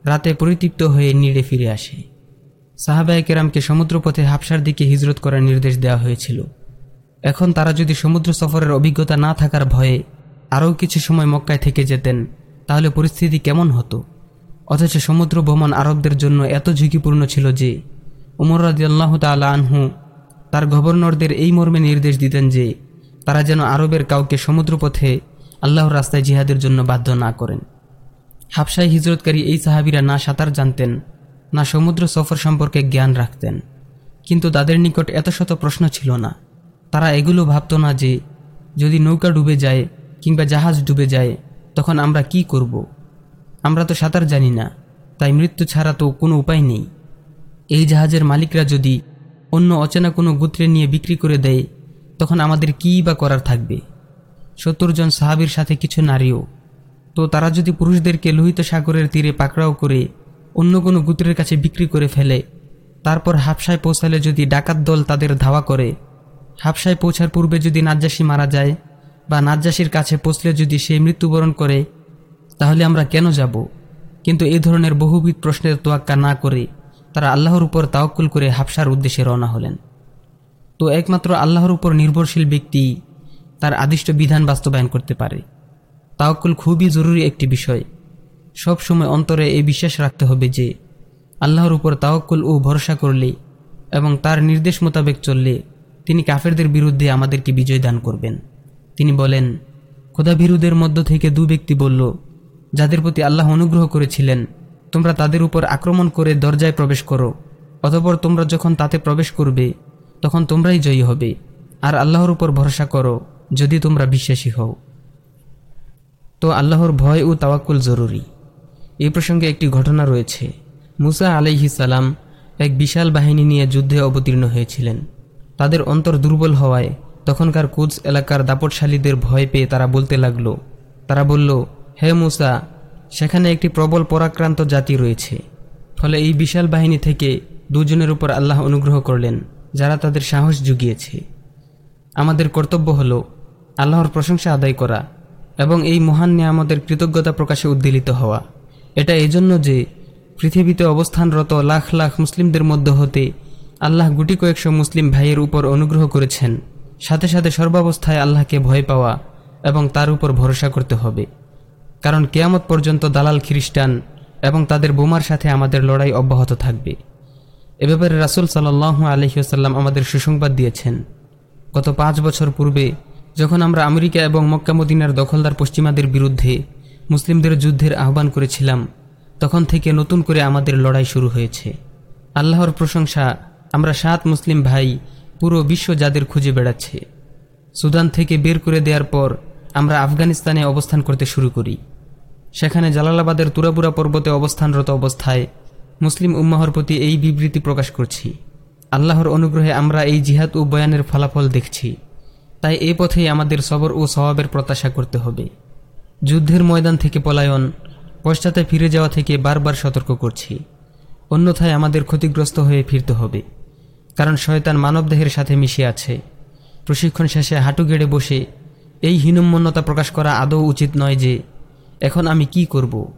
Speaker 13: রাতে পরিতৃপ্ত হয়ে নিড়ে ফিরে আসে। সাহাবায় কেরামকে সমুদ্রপথে হাফসার দিকে হিজরত করার নির্দেশ দেওয়া হয়েছিল। এখন তারা যদি সমুদ্র সফরের অভিজ্ঞতা না থাকার ভয়ে আরও কিছু সময় মক্কায় থেকে যেতেন, তাহলে পরিস্থিতি কেমন হতো? অথচ সমুদ্র ভ্রমণ আরবদের জন্য এত ঝুঁকিপূর্ণ ছিল যে, উমর রাজিয়াল্লাহ তালা আনহু তার গভর্নরদের এই মর্মে নির্দেশ দিতেন যে, তারা যেন আরবের কাউকে সমুদ্রপথে আল্লাহর রাস্তায় জিহাদের জন্য বাধ্য না করেন। হাফসায় হিজরতকারী এই সাহাবিরা না সাঁতার জানতেন, না সমুদ্র সফর সম্পর্কে জ্ঞান রাখতেন। কিন্তু তাদের নিকট এত শত প্রশ্ন ছিল না। তারা এগুলো ভাবত না যে, যদি নৌকা ডুবে যায় কিংবা জাহাজ ডুবে যায়, তখন আমরা কি করব। আমরা তো সাঁতার জানি না, তাই মৃত্যু ছাড়া তো কোনো উপায় নেই। এই জাহাজের মালিকরা যদি অন্য অচেনা কোনো গোত্রে নিয়ে বিক্রি করে দেয়, তখন আমাদের কী বা করার থাকবে? সত্তর জন সাহাবির সাথে কিছু নারীও। তো তারা যদি পুরুষদেরকে লোহিত সাগরের তীরে পাকড়াও করে অন্য কোনো গোত্রের কাছে বিক্রি করে ফেলে, তারপর হাফসায় পৌঁছালে যদি ডাকাত দল তাদের ধাওয়া করে, হাফসায় পৌঁছার পূর্বে যদি নাজ্জাসী মারা যায় বা নাজ্জাসীর কাছে পৌঁছলে যদি সে মৃত্যুবরণ করে, তাহলে আমরা কেন যাব? কিন্তু এ ধরনের বহুবিধ প্রশ্নের তোয়াক্কা না করে তারা আল্লাহর উপর তাওকুল করে হাফসার উদ্দেশ্যে রওনা হলেন। তো একমাত্র আল্লাহর উপর নির্ভরশীল ব্যক্তি তার আদিষ্ট বিধান বাস্তবায়ন করতে পারে। তাওকুল খুবই জরুরি একটি বিষয়। সব সময় অন্তরে এই বিশ্বাস রাখতে হবে যে, আল্লাহর উপর তাওকুল ও ভরসা করলে এবং তার নির্দেশ মোতাবেক চললে তিনি কাফেরদের বিরুদ্ধে আমাদেরকে বিজয় দান করবেন। তিনি বলেন খোদাভীরুদের মধ্য থেকে দু ব্যক্তি বলল, যাদের প্রতি আল্লাহ অনুগ্রহ করেছিলেন, তোমরা তাদের উপর আক্রমণ করে দরজায় প্রবেশ করো। অতপর তোমরা যখন তাতে প্রবেশ করবে, তখন তোমরাই জয়ী হবে। আর আল্লাহর উপর ভরসা করো। যদি তোমরা বিশ্বাসী হও। তো আল্লাহর ভয় ও তাওয়াক্কুল জরুরি। এই প্রসঙ্গে একটি ঘটনা রয়েছে। মুসা আলাইহি সালাম এক বিশাল বাহিনী নিয়ে যুদ্ধে অবতীর্ণ হয়েছিলেন। তাদের অন্তর দুর্বল হওয়ায় তখনকার কুচ এলাকার দাপটশালীদের ভয় পেয়ে তারা বলতে লাগল, তারা বলল, হে মুসা, সেখানে একটি প্রবল পরাক্রান্ত জাতি রয়েছে। ফলে এই বিশাল বাহিনী থেকে দুজনের উপর আল্লাহ অনুগ্রহ করলেন, যারা তাদের সাহস জুগিয়েছে। আমাদের কর্তব্য হল আল্লাহর প্রশংসা আদায় করা এবং এই মহান নিয়ামতের কৃতজ্ঞতা প্রকাশে উদ্দীলিত হওয়া। এটা এজন্য যে পৃথিবীতে অবস্থানরত লাখ লাখ মুসলিমদের মধ্য হতে আল্লাহ গুটি কয়েকশো মুসলিম ভাইয়ের উপর অনুগ্রহ করেছেন। সাথে সাথে সর্বাবস্থায় আল্লাহকে ভয় পাওয়া এবং তার উপর ভরসা করতে হবে। কারণ কেয়ামত পর্যন্ত দালাল খ্রিস্টান এবং তাদের বোমার সাথে আমাদের লড়াই অব্যাহত থাকবে। এ ব্যাপারে রাসুল সাল্লাহ আলহিউসাল্লাম আমাদের সুসংবাদ দিয়েছেন। গত পাঁচ বছর পূর্বে যখন আমরা আমেরিকা এবং মক্কামদিনার দখলদার পশ্চিমাদের বিরুদ্ধে মুসলিমদের যুদ্ধের আহ্বান করেছিলাম, তখন থেকে নতুন করে আমাদের লড়াই শুরু হয়েছে। আল্লাহর প্রশংসা, আমরা সাত মুসলিম ভাই পুরো বিশ্ব যাদের খুঁজে বেড়াচ্ছে। সুদান থেকে বের করে দেওয়ার পর আমরা আফগানিস্তানে অবস্থান করতে শুরু করি। সেখানে জালালাবাদের তুরাপুরা পর্বতে অবস্থানরত অবস্থায় মুসলিম উম্মাহর প্রতি এই বিবৃতি প্রকাশ করছি। আল্লাহর অনুগ্রহে আমরা এই জিহাদ ও বয়ানের ফলাফল দেখছি। তাই এই পথেই আমাদের সবর ও স্বভাবের প্রত্যাশা করতে হবে। যুদ্ধের ময়দান থেকে পলায়ন, পশ্চাতে ফিরে যাওয়া থেকে বারবার সতর্ক করছি। অন্যথায় আমাদের ক্ষতিগ্রস্ত হয়ে ফিরতে হবে। কারণ শয়তান মানবদেহের সাথে মিশে আছে। প্রশিক্ষণ শেষে হাঁটু গেড়ে বসে এই হীনম্মন্যতা প্রকাশ করা আদৌ উচিত নয় যে, এখন আমি কি করব?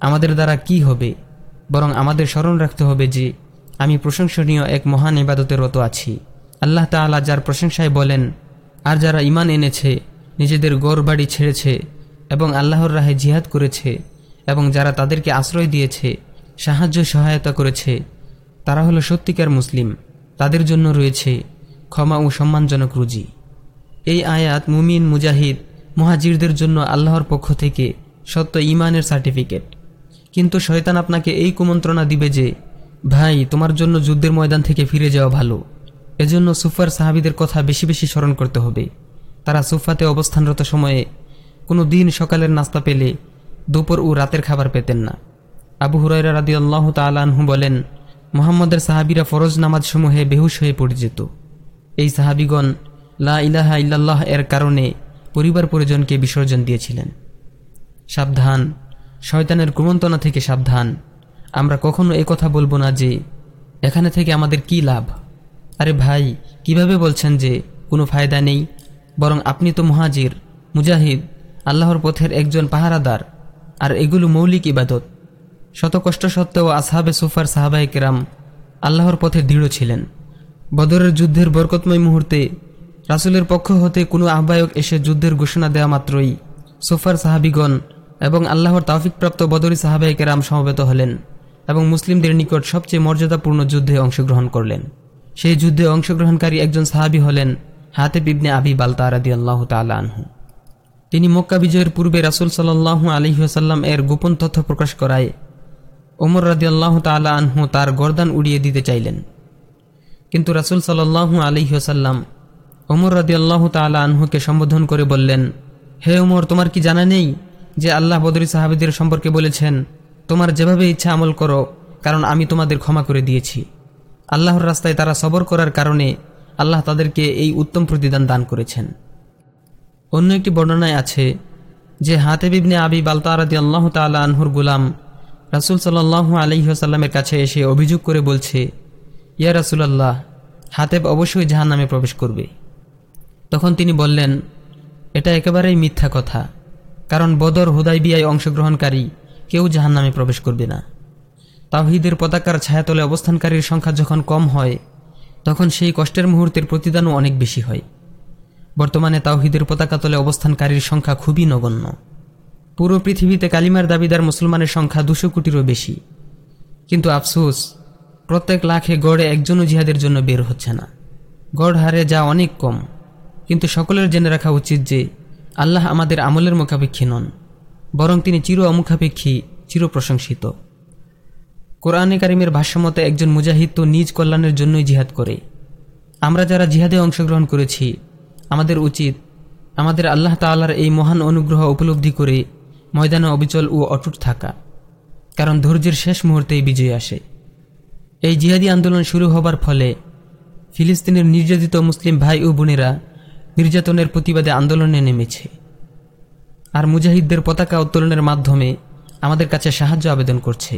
Speaker 13: আমাদের দ্বারা কি হবে? বরং আমাদের স্মরণ রাখতে হবে যে, আমি প্রশংসনীয় এক মহান ইবাদতের রত আছি। আল্লাহ তাআলা যার প্রশংসায় বলেন আর যারা ইমান এনেছে, নিজেদের গড় বাড়ি ছেড়েছে এবং আল্লাহর রাহে জিহাদ করেছে এবং যারা তাদেরকে আশ্রয় দিয়েছে, সাহায্য, সহায়তা করেছে, তারা হলো সত্যিকার মুসলিম। তাদের জন্য রয়েছে ক্ষমা ও সম্মানজনক রুজি। এই আয়াত মুমিন, মুজাহিদ, মহাজিরদের জন্য আল্লাহর পক্ষ থেকে সত্য ইমানের সার্টিফিকেট। কিন্তু শয়তান আপনাকে এই কুমন্ত্রণা দিবে যে, ভাই, তোমার জন্য যুদ্ধের ময়দান থেকে ফিরে যাওয়া ভালো। এজন্য সুফার সাহাবিদের কথা বেশি বেশি স্মরণ করতে হবে। তারা সুফাতে অবস্থানরত সময়ে কোনো দিন সকালের নাস্তা পেলে দুপুর ও রাতের খাবার পেতেন না। আবু হুরাইরা রাদি আল্লাহ তালাহু বলেন, মোহাম্মদের সাহাবিরা ফরজ নামাজ সমূহে বেহুশ হয়ে পড়ে যেত এই সাহাবিগণ লা ইলাহা ইল্লাল্লাহ এর কারণে পরিবার পরিজনকে বিসর্জন দিয়েছিলেন। সাবধান, শয়তানের কুমন্তনা থেকে সাবধান। আমরা কখনো কথা বলব না যে, এখানে থেকে আমাদের কি লাভ? আরে ভাই, কীভাবে বলছেন যে কোনো ফায়দা নেই? বরং আপনি তো মুহাজির, মুজাহিদ, আল্লাহর পথের একজন পাহারাদার, আর এগুলো মৌলিক ইবাদত। শত কষ্ট সত্ত্বেও আসহাবে সুফার সাহাবাই কেরাম আল্লাহর পথে দৃঢ় ছিলেন। বদরের যুদ্ধের বরকতময় মুহূর্তে রাসুলের পক্ষ হতে কোনো আহ্বায়ক এসে যুদ্ধের ঘোষণা দেওয়া মাত্রই সোফার সাহাবিগণ এবং আল্লাহর তাওফিকপ্রাপ্ত বদরি সাহাবাই কেরাম সমবেত হলেন এবং মুসলিমদের নিকট সবচেয়ে মর্যাদাপূর্ণ যুদ্ধে অংশগ্রহণ করলেন। সেই যুদ্ধে অংশগ্রহণকারী একজন সাহাবি হলেন হাতে বিবনে আবি বালতা রাদি আল্লাহ আনহু। তিনি মক্কা বিজয়ের পূর্বে রাসুল সাল্লাহু আলহিহাসাল্লাম এর গোপন তথ্য প্রকাশ করায় ওমর রাদি আল্লাহ তালা আনহু তার গরদান উড়িয়ে দিতে চাইলেন। কিন্তু রাসুল সাল্লাহু আলহিহাসাল্লাম ওমর রাদি আল্লাহ তালা আনহুকে সম্বোধন করে বললেন, হে ওমর, তোমার কি জানা নেই যে আল্লাহ বদরি সাহাবিদের সম্পর্কে বলেছেন, তোমার যেভাবে ইচ্ছা আমল করো, কারণ আমি তোমাদের ক্ষমা করে দিয়েছি। আল্লাহর রাস্তায় তারা সবর করার কারণে আল্লাহ তাদেরকে এই উত্তম প্রতিদান দান করেছেন। অন্য একটি বর্ণনায় আছে যে হাতে বিবনে আবি বালতারাদি আল্লাহ তালা আনহুর গুলাম রাসুল সাল্লাহু আলহিহাসাল্লামের কাছে এসে অভিযোগ করে বলছে, ইয়া রাসুলাল্লাহ, হাতেব অবশ্যই জাহান নামে প্রবেশ করবে। তখন তিনি বললেন, এটা একেবারেই মিথ্যা কথা, কারণ বদর হুদাইবিয়ায় অংশগ্রহণকারী কেউ জাহান নামে প্রবেশ করবে না। তাহিদের পতাকার ছায়াতলে অবস্থানকারীর সংখ্যা যখন কম হয়, তখন সেই কষ্টের মুহূর্তের প্রতিদানও অনেক বেশি হয়। বর্তমানে তাওহিদের পতাকা তলে অবস্থানকারীর সংখ্যা খুবই নগণ্য। পুরো পৃথিবীতে কালিমার দাবিদার মুসলমানের সংখ্যা দুশো কোটিরও বেশি। কিন্তু আফসোস, প্রত্যেক লাখে গড়ে একজনও জিহাদের জন্য বের হচ্ছে না। গড় হারে যা অনেক কম। কিন্তু সকলের জেনে রাখা উচিত যে, আল্লাহ আমাদের আমলের মুখাপেক্ষী নন, বরং তিনি চির অমুখাপেক্ষী, চির প্রশংসিত। কোরআনে কারিমের ভাষ্যমতে একজন মুজাহিদ তো নিজ কল্যাণের জন্যই জিহাদ করে। আমরা যারা জিহাদে অংশগ্রহণ করেছি, আমাদের উচিত আমাদের আল্লাহ তাল্লার এই মহান অনুগ্রহ উপলব্ধি করে ময়দানে অবিচল ও অটুট থাকা, কারণ ধৈর্যের শেষ মুহূর্তেই বিজয় আসে। এই জিহাদি আন্দোলন শুরু হবার ফলে ফিলিস্তিনের নির্যাতিত মুসলিম ভাই ও বোনেরা নির্যাতনের প্রতিবাদে আন্দোলনে নেমেছে। আর মুজাহিদদের পতাকা উত্তোলনের মাধ্যমে আমাদের কাছে সাহায্য আবেদন করছে।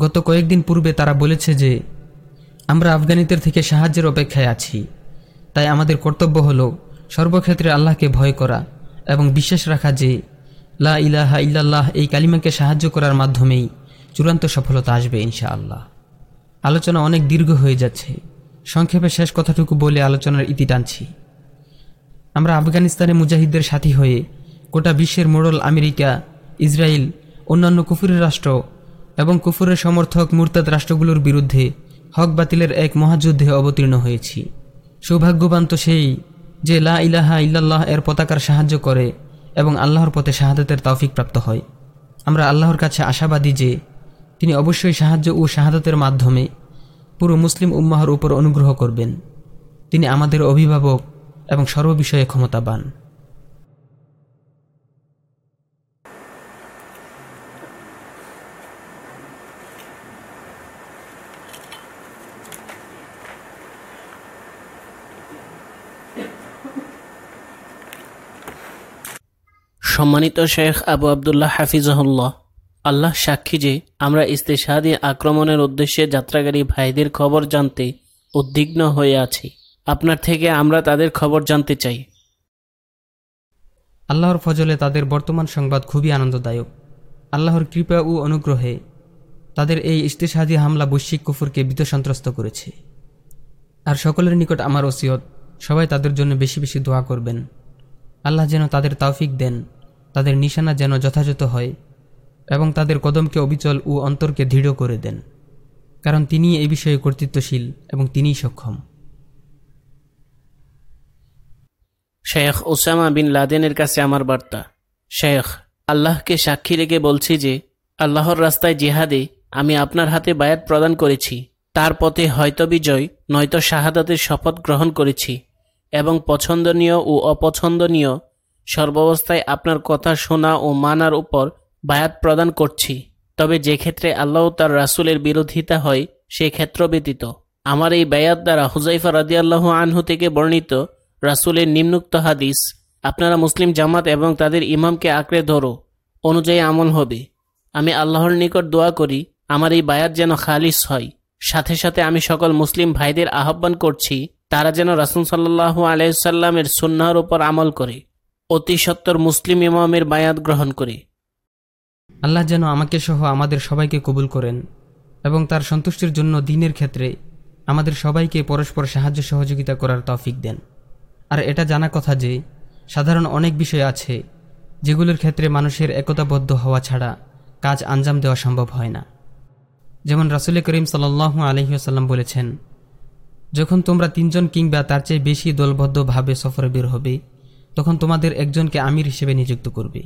Speaker 13: গত কয়েকদিন পূর্বে তারা বলেছে যে, আমরা আফগানিদের থেকে সাহায্যের অপেক্ষায় আছি। তাই আমাদের কর্তব্য হল সর্বক্ষেত্রে আল্লাহকে ভয় করা এবং বিশ্বাস রাখা যে, লা ইলাহা ইল্লাল্লাহ এই কালিমাকে সাহায্য করার মাধ্যমেই চূড়ান্ত সফলতা আসবে ইনশা আল্লাহ আলোচনা অনেক দীর্ঘ হয়ে যাচ্ছে। সংক্ষেপে শেষ কথাটুকু বলে আলোচনার ইতি টানছি। আমরা আফগানিস্তানে মুজাহিদদের সাথী হয়ে গোটা বিশ্বের মোড়ল আমেরিকা, ইসরায়েল, অন্যান্য কুফুরের রাষ্ট্র এবং কুফুরের সমর্থক মুরতাদ রাষ্ট্রগুলোর বিরুদ্ধে হক বাতিলের এক মহাযুদ্ধে অবতীর্ণ হয়েছি। সৌভাগ্যবান তো সেই যে লা ইলাহা ইল্লাল্লাহ এর পতাকার সাহায্য করে এবং আল্লাহর পথে শাহাদাতের তৌফিক প্রাপ্ত হয়। আমরা আল্লাহর কাছে আশাবাদী যে তিনি অবশ্যই সাহায্য ও শাহাদাতের মাধ্যমে পুরো মুসলিম উম্মাহর উপর অনুগ্রহ করবেন। তিনি আমাদের অভিভাবক এবং সর্ববিষয়ে ক্ষমতাবান।
Speaker 14: সম্মানিত শেখ আবু আবদুল্লাহ হাফিজাহুল্লাহ, আল্লাহ সাক্ষী যে আমরা ইস্তেশাদি আক্রমণের উদ্দেশ্যে যাত্রাকারী ভাইদের খবর জানতে উদ্বিগ্ন হয়ে আছি। আপনার থেকে আমরা তাদের খবর জানতে চাই।
Speaker 13: আল্লাহর ফজলে তাদের বর্তমান সংবাদ খুবই আনন্দদায়ক। আল্লাহর কৃপা ও অনুগ্রহে তাদের এই ইস্তেশাদি হামলা বৈশ্বিক কুফুরকে বিতসন্ত্রস্ত করেছে। আর সকলের নিকট আমার ওসিয়ত, সবাই তাদের জন্য বেশি বেশি দোয়া করবেন। আল্লাহ যেন তাদের তাওফিক দেন। তাদের নিশানা যেন যথাযথ হয় এবং তাদের কদমকে অবিচল ও অন্তরকে দৃঢ় করে দেন, কারণ তিনি এই বিষয়ে কর্তৃত্বশীল এবং তিনিই সক্ষম।
Speaker 14: শেখ ওসামা বিন লাদেনের কাছে আমার বার্তা। শেখ, আল্লাহকে সাক্ষী রেখে বলছি যে, আল্লাহর রাস্তায় জেহাদে আমি আপনার হাতে বায়াত প্রদান করেছি। তার পথে হয়তো বিজয়, নয়তো শাহাদাতের শপথ গ্রহণ করেছি এবং পছন্দনীয় ও অপছন্দনীয় সর্বাবস্থায় আপনার কথা শোনা ও মানার উপর বায়াত প্রদান করছি। তবে যে ক্ষেত্রে আল্লাহ তার রাসুলের বিরোধিতা হয়, সে ক্ষেত্র ব্যতীত। আমার এই বায়াত দ্বারা হুজাইফা রাদিয়াল্লাহ আনহু থেকে বর্ণিত রাসুলের নিম্নুক্ত হাদিস, আপনারা মুসলিম জামাত এবং তাদের ইমামকে আঁকড়ে ধরো, অনুযায়ী আমল হবে। আমি আল্লাহর নিকট দোয়া করি, আমার এই বায়াত যেন খালিস হয়। সাথে সাথে আমি সকল মুসলিম ভাইদের আহ্বান করছি, তারা যেন রাসুল সাল্লাহ আলাইসাল্লামের সুন্নাহর উপর আমল করে। অতি সত্তর মুসলিম ইমামের বায়াত গ্রহণ করে।
Speaker 13: আল্লাহ যেন আমাকে সহ আমাদের সবাইকে কবুল করেন এবং তার সন্তুষ্টির জন্য দিনের ক্ষেত্রে আমাদের সবাইকে পরস্পর সাহায্য সহযোগিতা করার তৌফিক দেন। আর এটা জানা কথা যে, সাধারণ অনেক বিষয় আছে যেগুলোর ক্ষেত্রে মানুষের একতাবদ্ধ হওয়া ছাড়া কাজ আঞ্জাম দেওয়া সম্ভব হয় না। যেমন রাসুল করিম সাল্লু আলহিহাসাল্লাম বলেছেন, যখন তোমরা তিনজন কিংবা তার চেয়ে বেশি দলবদ্ধভাবে সফরে বের হবে তখন তোমাদের একজনকে আমির হিসেবে নিযুক্ত করবে।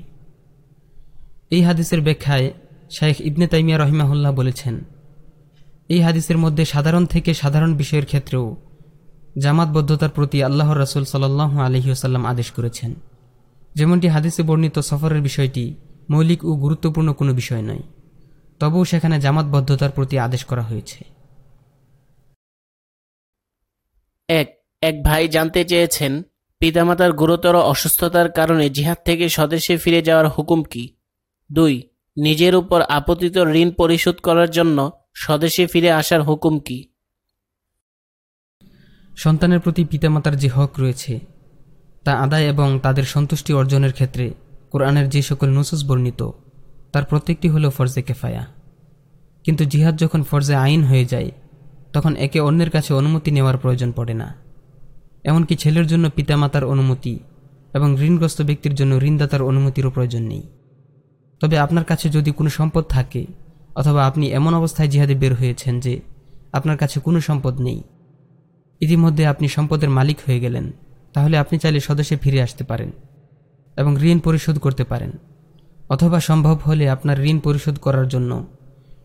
Speaker 13: এই হাদিসের ব্যাখ্যায় শাইখ ইবনে তাইমিয়া রহিমাহুল্লাহ বলেছেন, এই হাদিসের মধ্যে সাধারণ থেকে সাধারণ বিষয়ের ক্ষেত্রেও জামাতবদ্ধতার প্রতি আল্লাহর রাসুল সাল্লাহ আলহিউসাল্লাম আদেশ করেছেন। যেমনটি হাদিসে বর্ণিত সফরের বিষয়টি মৌলিক ও গুরুত্বপূর্ণ কোনো বিষয় নয়, তবুও সেখানে জামাতবদ্ধতার প্রতি আদেশ করা হয়েছে।
Speaker 14: এক এক ভাই জানতে চেয়েছেন পিতামাতার গুরুতর অসুস্থতার কারণে জিহাদ থেকে স্বদেশে ফিরে যাওয়ার হুকুম কি? দুই, নিজের উপর আপতিত ঋণ পরিশোধ করার জন্য স্বদেশে ফিরে আসার হুকুম কি?
Speaker 13: সন্তানের প্রতি পিতামাতার যে হক রয়েছে, তা আদায় এবং তাদের সন্তুষ্টি অর্জনের ক্ষেত্রে কোরআনের যে সকল নুসুস বর্ণিত, তার প্রত্যেকটি হল ফরজে কেফায়া। কিন্তু জিহাদ যখন ফরজে আইন হয়ে যায়, তখন একে অন্যের কাছে অনুমতি নেওয়ার প্রয়োজন পড়ে না। এমনকি ছেলের জন্য পিতামাতার অনুমতি এবং ঋণগ্রস্ত ব্যক্তির জন্য ঋণদাতার অনুমতিরও প্রয়োজন নেই। তবে আপনার কাছে যদি কোনো সম্পদ থাকে, অথবা আপনি এমন অবস্থায় জিহাদে বের হয়েছেন যে আপনার কাছে কোনো সম্পদ নেই, ইতিমধ্যে আপনি সম্পদের মালিক হয়ে গেলেন, তাহলে আপনি চাইলে স্বদেশে ফিরে আসতে পারেন এবং ঋণ পরিশোধ করতে পারেন। অথবা সম্ভব হলে আপনার ঋণ পরিশোধ করার জন্য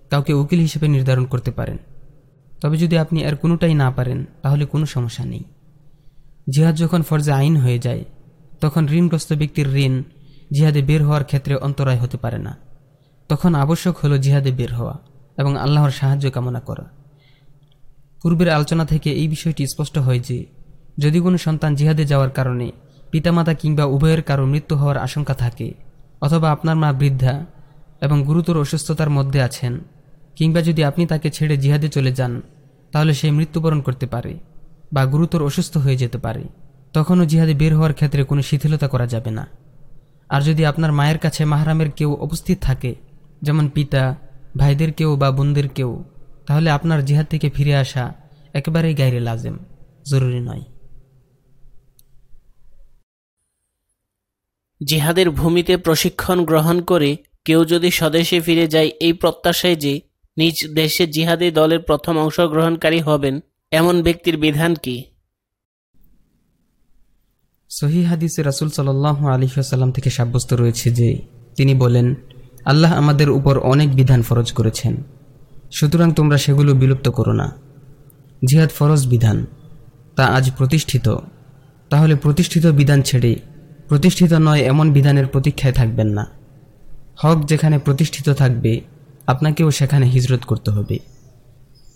Speaker 13: কাউকে উকিল হিসেবে নির্ধারণ করতে পারেন। তবে যদি আপনি এর কোনোটাই না পারেন, তাহলে কোনো সমস্যা নেই। জিহাদ যখন ফরজে আইন হয়ে যায়, তখন ঋণগ্রস্ত ব্যক্তির ঋণ জিহাদে বের হওয়ার ক্ষেত্রে অন্তরায় হতে পারে না। তখন আবশ্যক হলো জিহাদে বের হওয়া এবং আল্লাহর সাহায্য কামনা করা। পূর্বের আলোচনা থেকে এই বিষয়টি স্পষ্ট হয় যে, যদি কোনো সন্তান জিহাদে যাওয়ার কারণে পিতামাতা কিংবা উভয়ের কারও মৃত্যু হওয়ার আশঙ্কা থাকে অথবা আপনার মা বৃদ্ধা এবং গুরুতর অসুস্থতার মধ্যে আছেন, কিংবা যদি আপনি তাকে ছেড়ে জিহাদে চলে যান, তাহলে সে মৃত্যুবরণ করতে পারে। বা গুরুতর অসুস্থ হয়ে যেতে পারে, তখনও জিহাদে বের হওয়ার ক্ষেত্রে কোনো শিথিলতা করা যাবে না। আর যদি আপনার মায়ের কাছে মাহরামের কেউ উপস্থিত থাকে, যেমন পিতা, ভাইদের কেউ বা বোনদের কেউ, তাহলে আপনার জিহাদ থেকে ফিরে আসা একেবারেই গাইরে লাজেম, জরুরি নয়।
Speaker 14: জিহাদের ভূমিতে প্রশিক্ষণ গ্রহণ করে কেউ যদি স্বদেশে ফিরে যায়, এই প্রত্যাশায় যে নিজ দেশে জিহাদি দলের প্রথম অংশগ্রহণকারী হবেন এমন ব্যক্তির বিধান কি?
Speaker 13: সহি হাদিসে রাসুল সাল্লাহ আলিহাসাল্লাম থেকে সাব্যস্ত রয়েছে যে, তিনি বলেন, আল্লাহ আমাদের উপর অনেক বিধান ফরজ করেছেন। সুতরাং তোমরা সেগুলো বিলুপ্ত করো না। জিহাদ ফরজ বিধান। তা আজ প্রতিষ্ঠিত। তাহলে প্রতিষ্ঠিত বিধান ছেড়ে প্রতিষ্ঠিত নয় এমন বিধানের প্রতীক্ষায় থাকবেন না। হক যেখানে প্রতিষ্ঠিত থাকবে, আপনাকেও সেখানে হিজরত করতে হবে।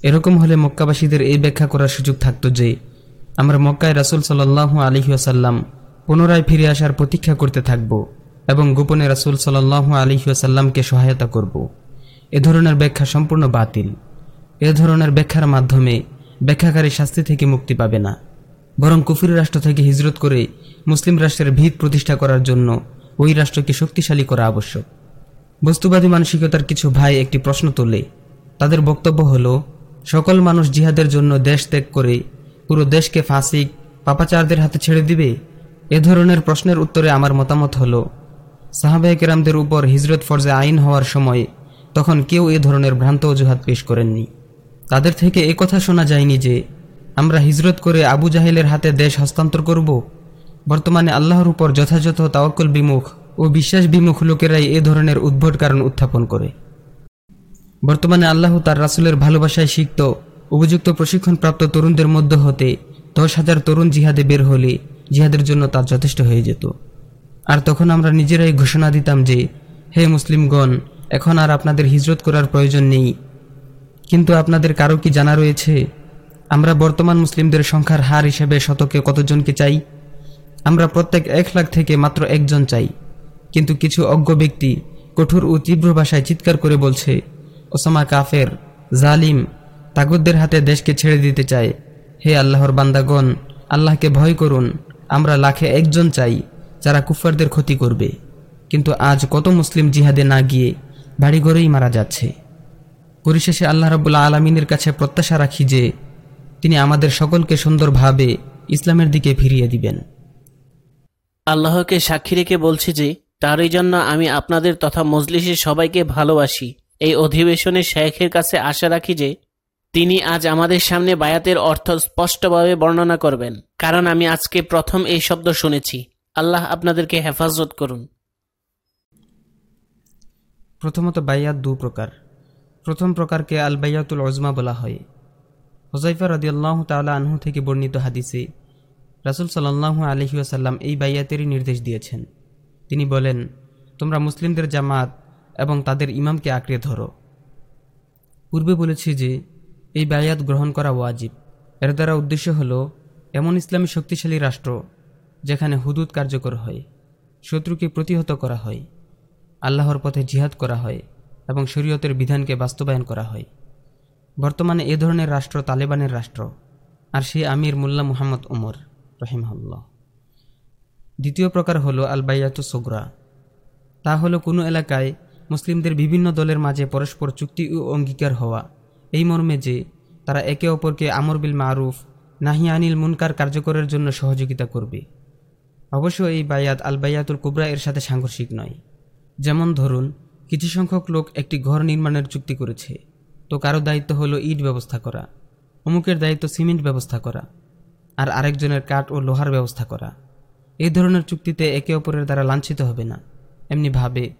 Speaker 13: এরকম হলে মক্কাবাসীদের এই ব্যাখ্যা করার সুযোগ থাকত যে, আমরা মক্কায় রাসুল সাল্লাহ আলহিউসাল্লাম পুনরায় ফিরে আসার প্রতীক্ষা করতে থাকব এবং গোপনে রাসুল সাল্লাহ আলহিউসাল্লামকে সহায়তা করব। এ ধরনের ব্যাখ্যা সম্পূর্ণ বাতিল। এ ধরনের ব্যাখ্যার মাধ্যমে ব্যাখ্যাকারী শাস্তি থেকে মুক্তি পাবে না। বরং কুফুরি রাষ্ট্র থেকে হিজরত করে মুসলিম রাষ্ট্রের ভিত প্রতিষ্ঠা করার জন্য ওই রাষ্ট্রকে শক্তিশালী করা আবশ্যক। বস্তুবাদী মানসিকতার কিছু ভাই একটি প্রশ্ন তোলে। তাদের বক্তব্য হল সকল মানুষ জিহাদের জন্য দেশ ত্যাগ করে পুরো দেশকে ফাঁসিক পাপাচারদের হাতে ছেড়ে দিবে? এ ধরনের প্রশ্নের উত্তরে আমার মতামত হল সাহাবাহিকেরামদের উপর হিজরত ফরজে আইন হওয়ার সময় তখন কেউ এ ধরনের ভ্রান্ত অজুহাত পেশ করেননি। তাদের থেকে এ কথা শোনা যায়নি যে, আমরা হিজরত করে আবু জাহেলের হাতে দেশ হস্তান্তর করব? বর্তমানে আল্লাহর উপর যথাযথ তাওয়াক্কল বিমুখ ও বিশ্বাস বিমুখ লোকেরাই এ ধরনের উদ্ভট কারণ উত্থাপন করে। বর্তমানে আল্লাহ তার রাসুলের ভালোবাসায় সিক্ত, উপযুক্ত প্রশিক্ষণপ্রাপ্ত তরুণদের মধ্য হতে দশ হাজার তরুণ জিহাদে বের হলে জিহাদের জন্য তা যথেষ্ট হয়ে যেত। আর তখন আমরা নিজেরাই ঘোষণা দিতাম যে, হে মুসলিমগণ, এখন আর আপনাদের হিজরত করার প্রয়োজন নেই। কিন্তু আপনাদের কারও কি জানা রয়েছে, আমরা বর্তমান মুসলিমদের সংখ্যার হার হিসেবে শতকে কতজনকে চাই? আমরা প্রত্যেক এক লাখ থেকে মাত্র একজন চাই। কিন্তু কিছু অজ্ঞ ব্যক্তি কঠোর ও তীব্র ভাষায় চিৎকার করে বলছে ওসামা কাফের, জালিম তাগুদদের হাতে দেশকে ছেড়ে দিতে চায়। হে আল্লাহর বান্দাগণ, আল্লাহকে ভয় করুন। আমরা লাখে একজন চাই, যারা কুফারদের ক্ষতি করবে। কিন্তু আজ কত মুসলিম জিহাদে না গিয়ে বাড়িঘরেই মারা যাচ্ছে। পরিশেষে আল্লাহ রবুল্লা আলমিনের কাছে প্রত্যাশা রাখি যে, তিনি আমাদের সকলকে সুন্দরভাবে ইসলামের দিকে ফিরিয়ে দিবেন।
Speaker 14: আল্লাহকে সাক্ষী রেখে বলছি যে, তারই জন্য আমি আপনাদের তথা মজলিসের সবাইকে ভালোবাসি। এই অধিবেশনে শেখের কাছে আশা রাখি যে তিনি আজ আমাদের সামনে বায়াতের অর্থ স্পষ্টভাবে বর্ণনা করবেন। কারণ আমি আজকে প্রথম এই শব্দ শুনেছি। আল্লাহ আপনাদেরকে হেফাজত করুন।
Speaker 13: প্রথমত বাইয়াত দু প্রকার। প্রথম প্রকারকে আল বাইয়াতুল অজমা বলা হয়। হোজাইফা রদিয়াল্লাহ তাল্লাহ আনহু থেকে বর্ণিত হাদিসে রাসুল সাল্লাহু আলহি আসাল্লাম এই বাইয়াতেরই নির্দেশ দিয়েছেন। তিনি বলেন, তোমরা মুসলিমদের জামাত এবং তাদের ইমামকে আঁকড়ে ধরো। পূর্বে বলেছি যে, এই বায়াত গ্রহণ করা ওয়াজিব। এর দ্বারা উদ্দেশ্য হল, এমন ইসলামী শক্তিশালী রাষ্ট্র, যেখানে হুদুদ কার্যকর হয়, শত্রুকে প্রতিহত করা হয়, আল্লাহর পথে জিহাদ করা হয়, এবং শরীয়তের বিধানকে বাস্তবায়ন করা হয়। বর্তমানে এ ধরনের রাষ্ট্র তালেবানের রাষ্ট্র, আর সে আমির মোল্লা মুহাম্মদ ওমর রহিমহল্লা দ্বিতীয় প্রকার হলো আল বাইয়াত সোগরা। তা হলো কোনো এলাকায় মুসলিমদের বিভিন্ন দলের মাঝে পরস্পর চুক্তি ও অঙ্গীকার হওয়া। এই মর্মে যে, তারা একে অপরকে আমর বিল মারুফ নাহিয়ানিল মুনকার কার্যকরের জন্য সহযোগিতা করবে। অবশ্য এই বায়াত আল বায়াতুল কুবরা এর সাথে সাংঘর্ষিক নয়। যেমন ধরুন, কিছু সংখ্যক লোক একটি ঘর নির্মাণের চুক্তি করেছে। তো কারও দায়িত্ব হলো ইট ব্যবস্থা করা, অমুকের দায়িত্ব সিমেন্ট ব্যবস্থা করা, আর আরেকজনের কাঠ ও লোহার ব্যবস্থা করা। এই ধরনের চুক্তিতে একে অপরের দ্বারা লাঞ্ছিত হবে না। এমনিভাবে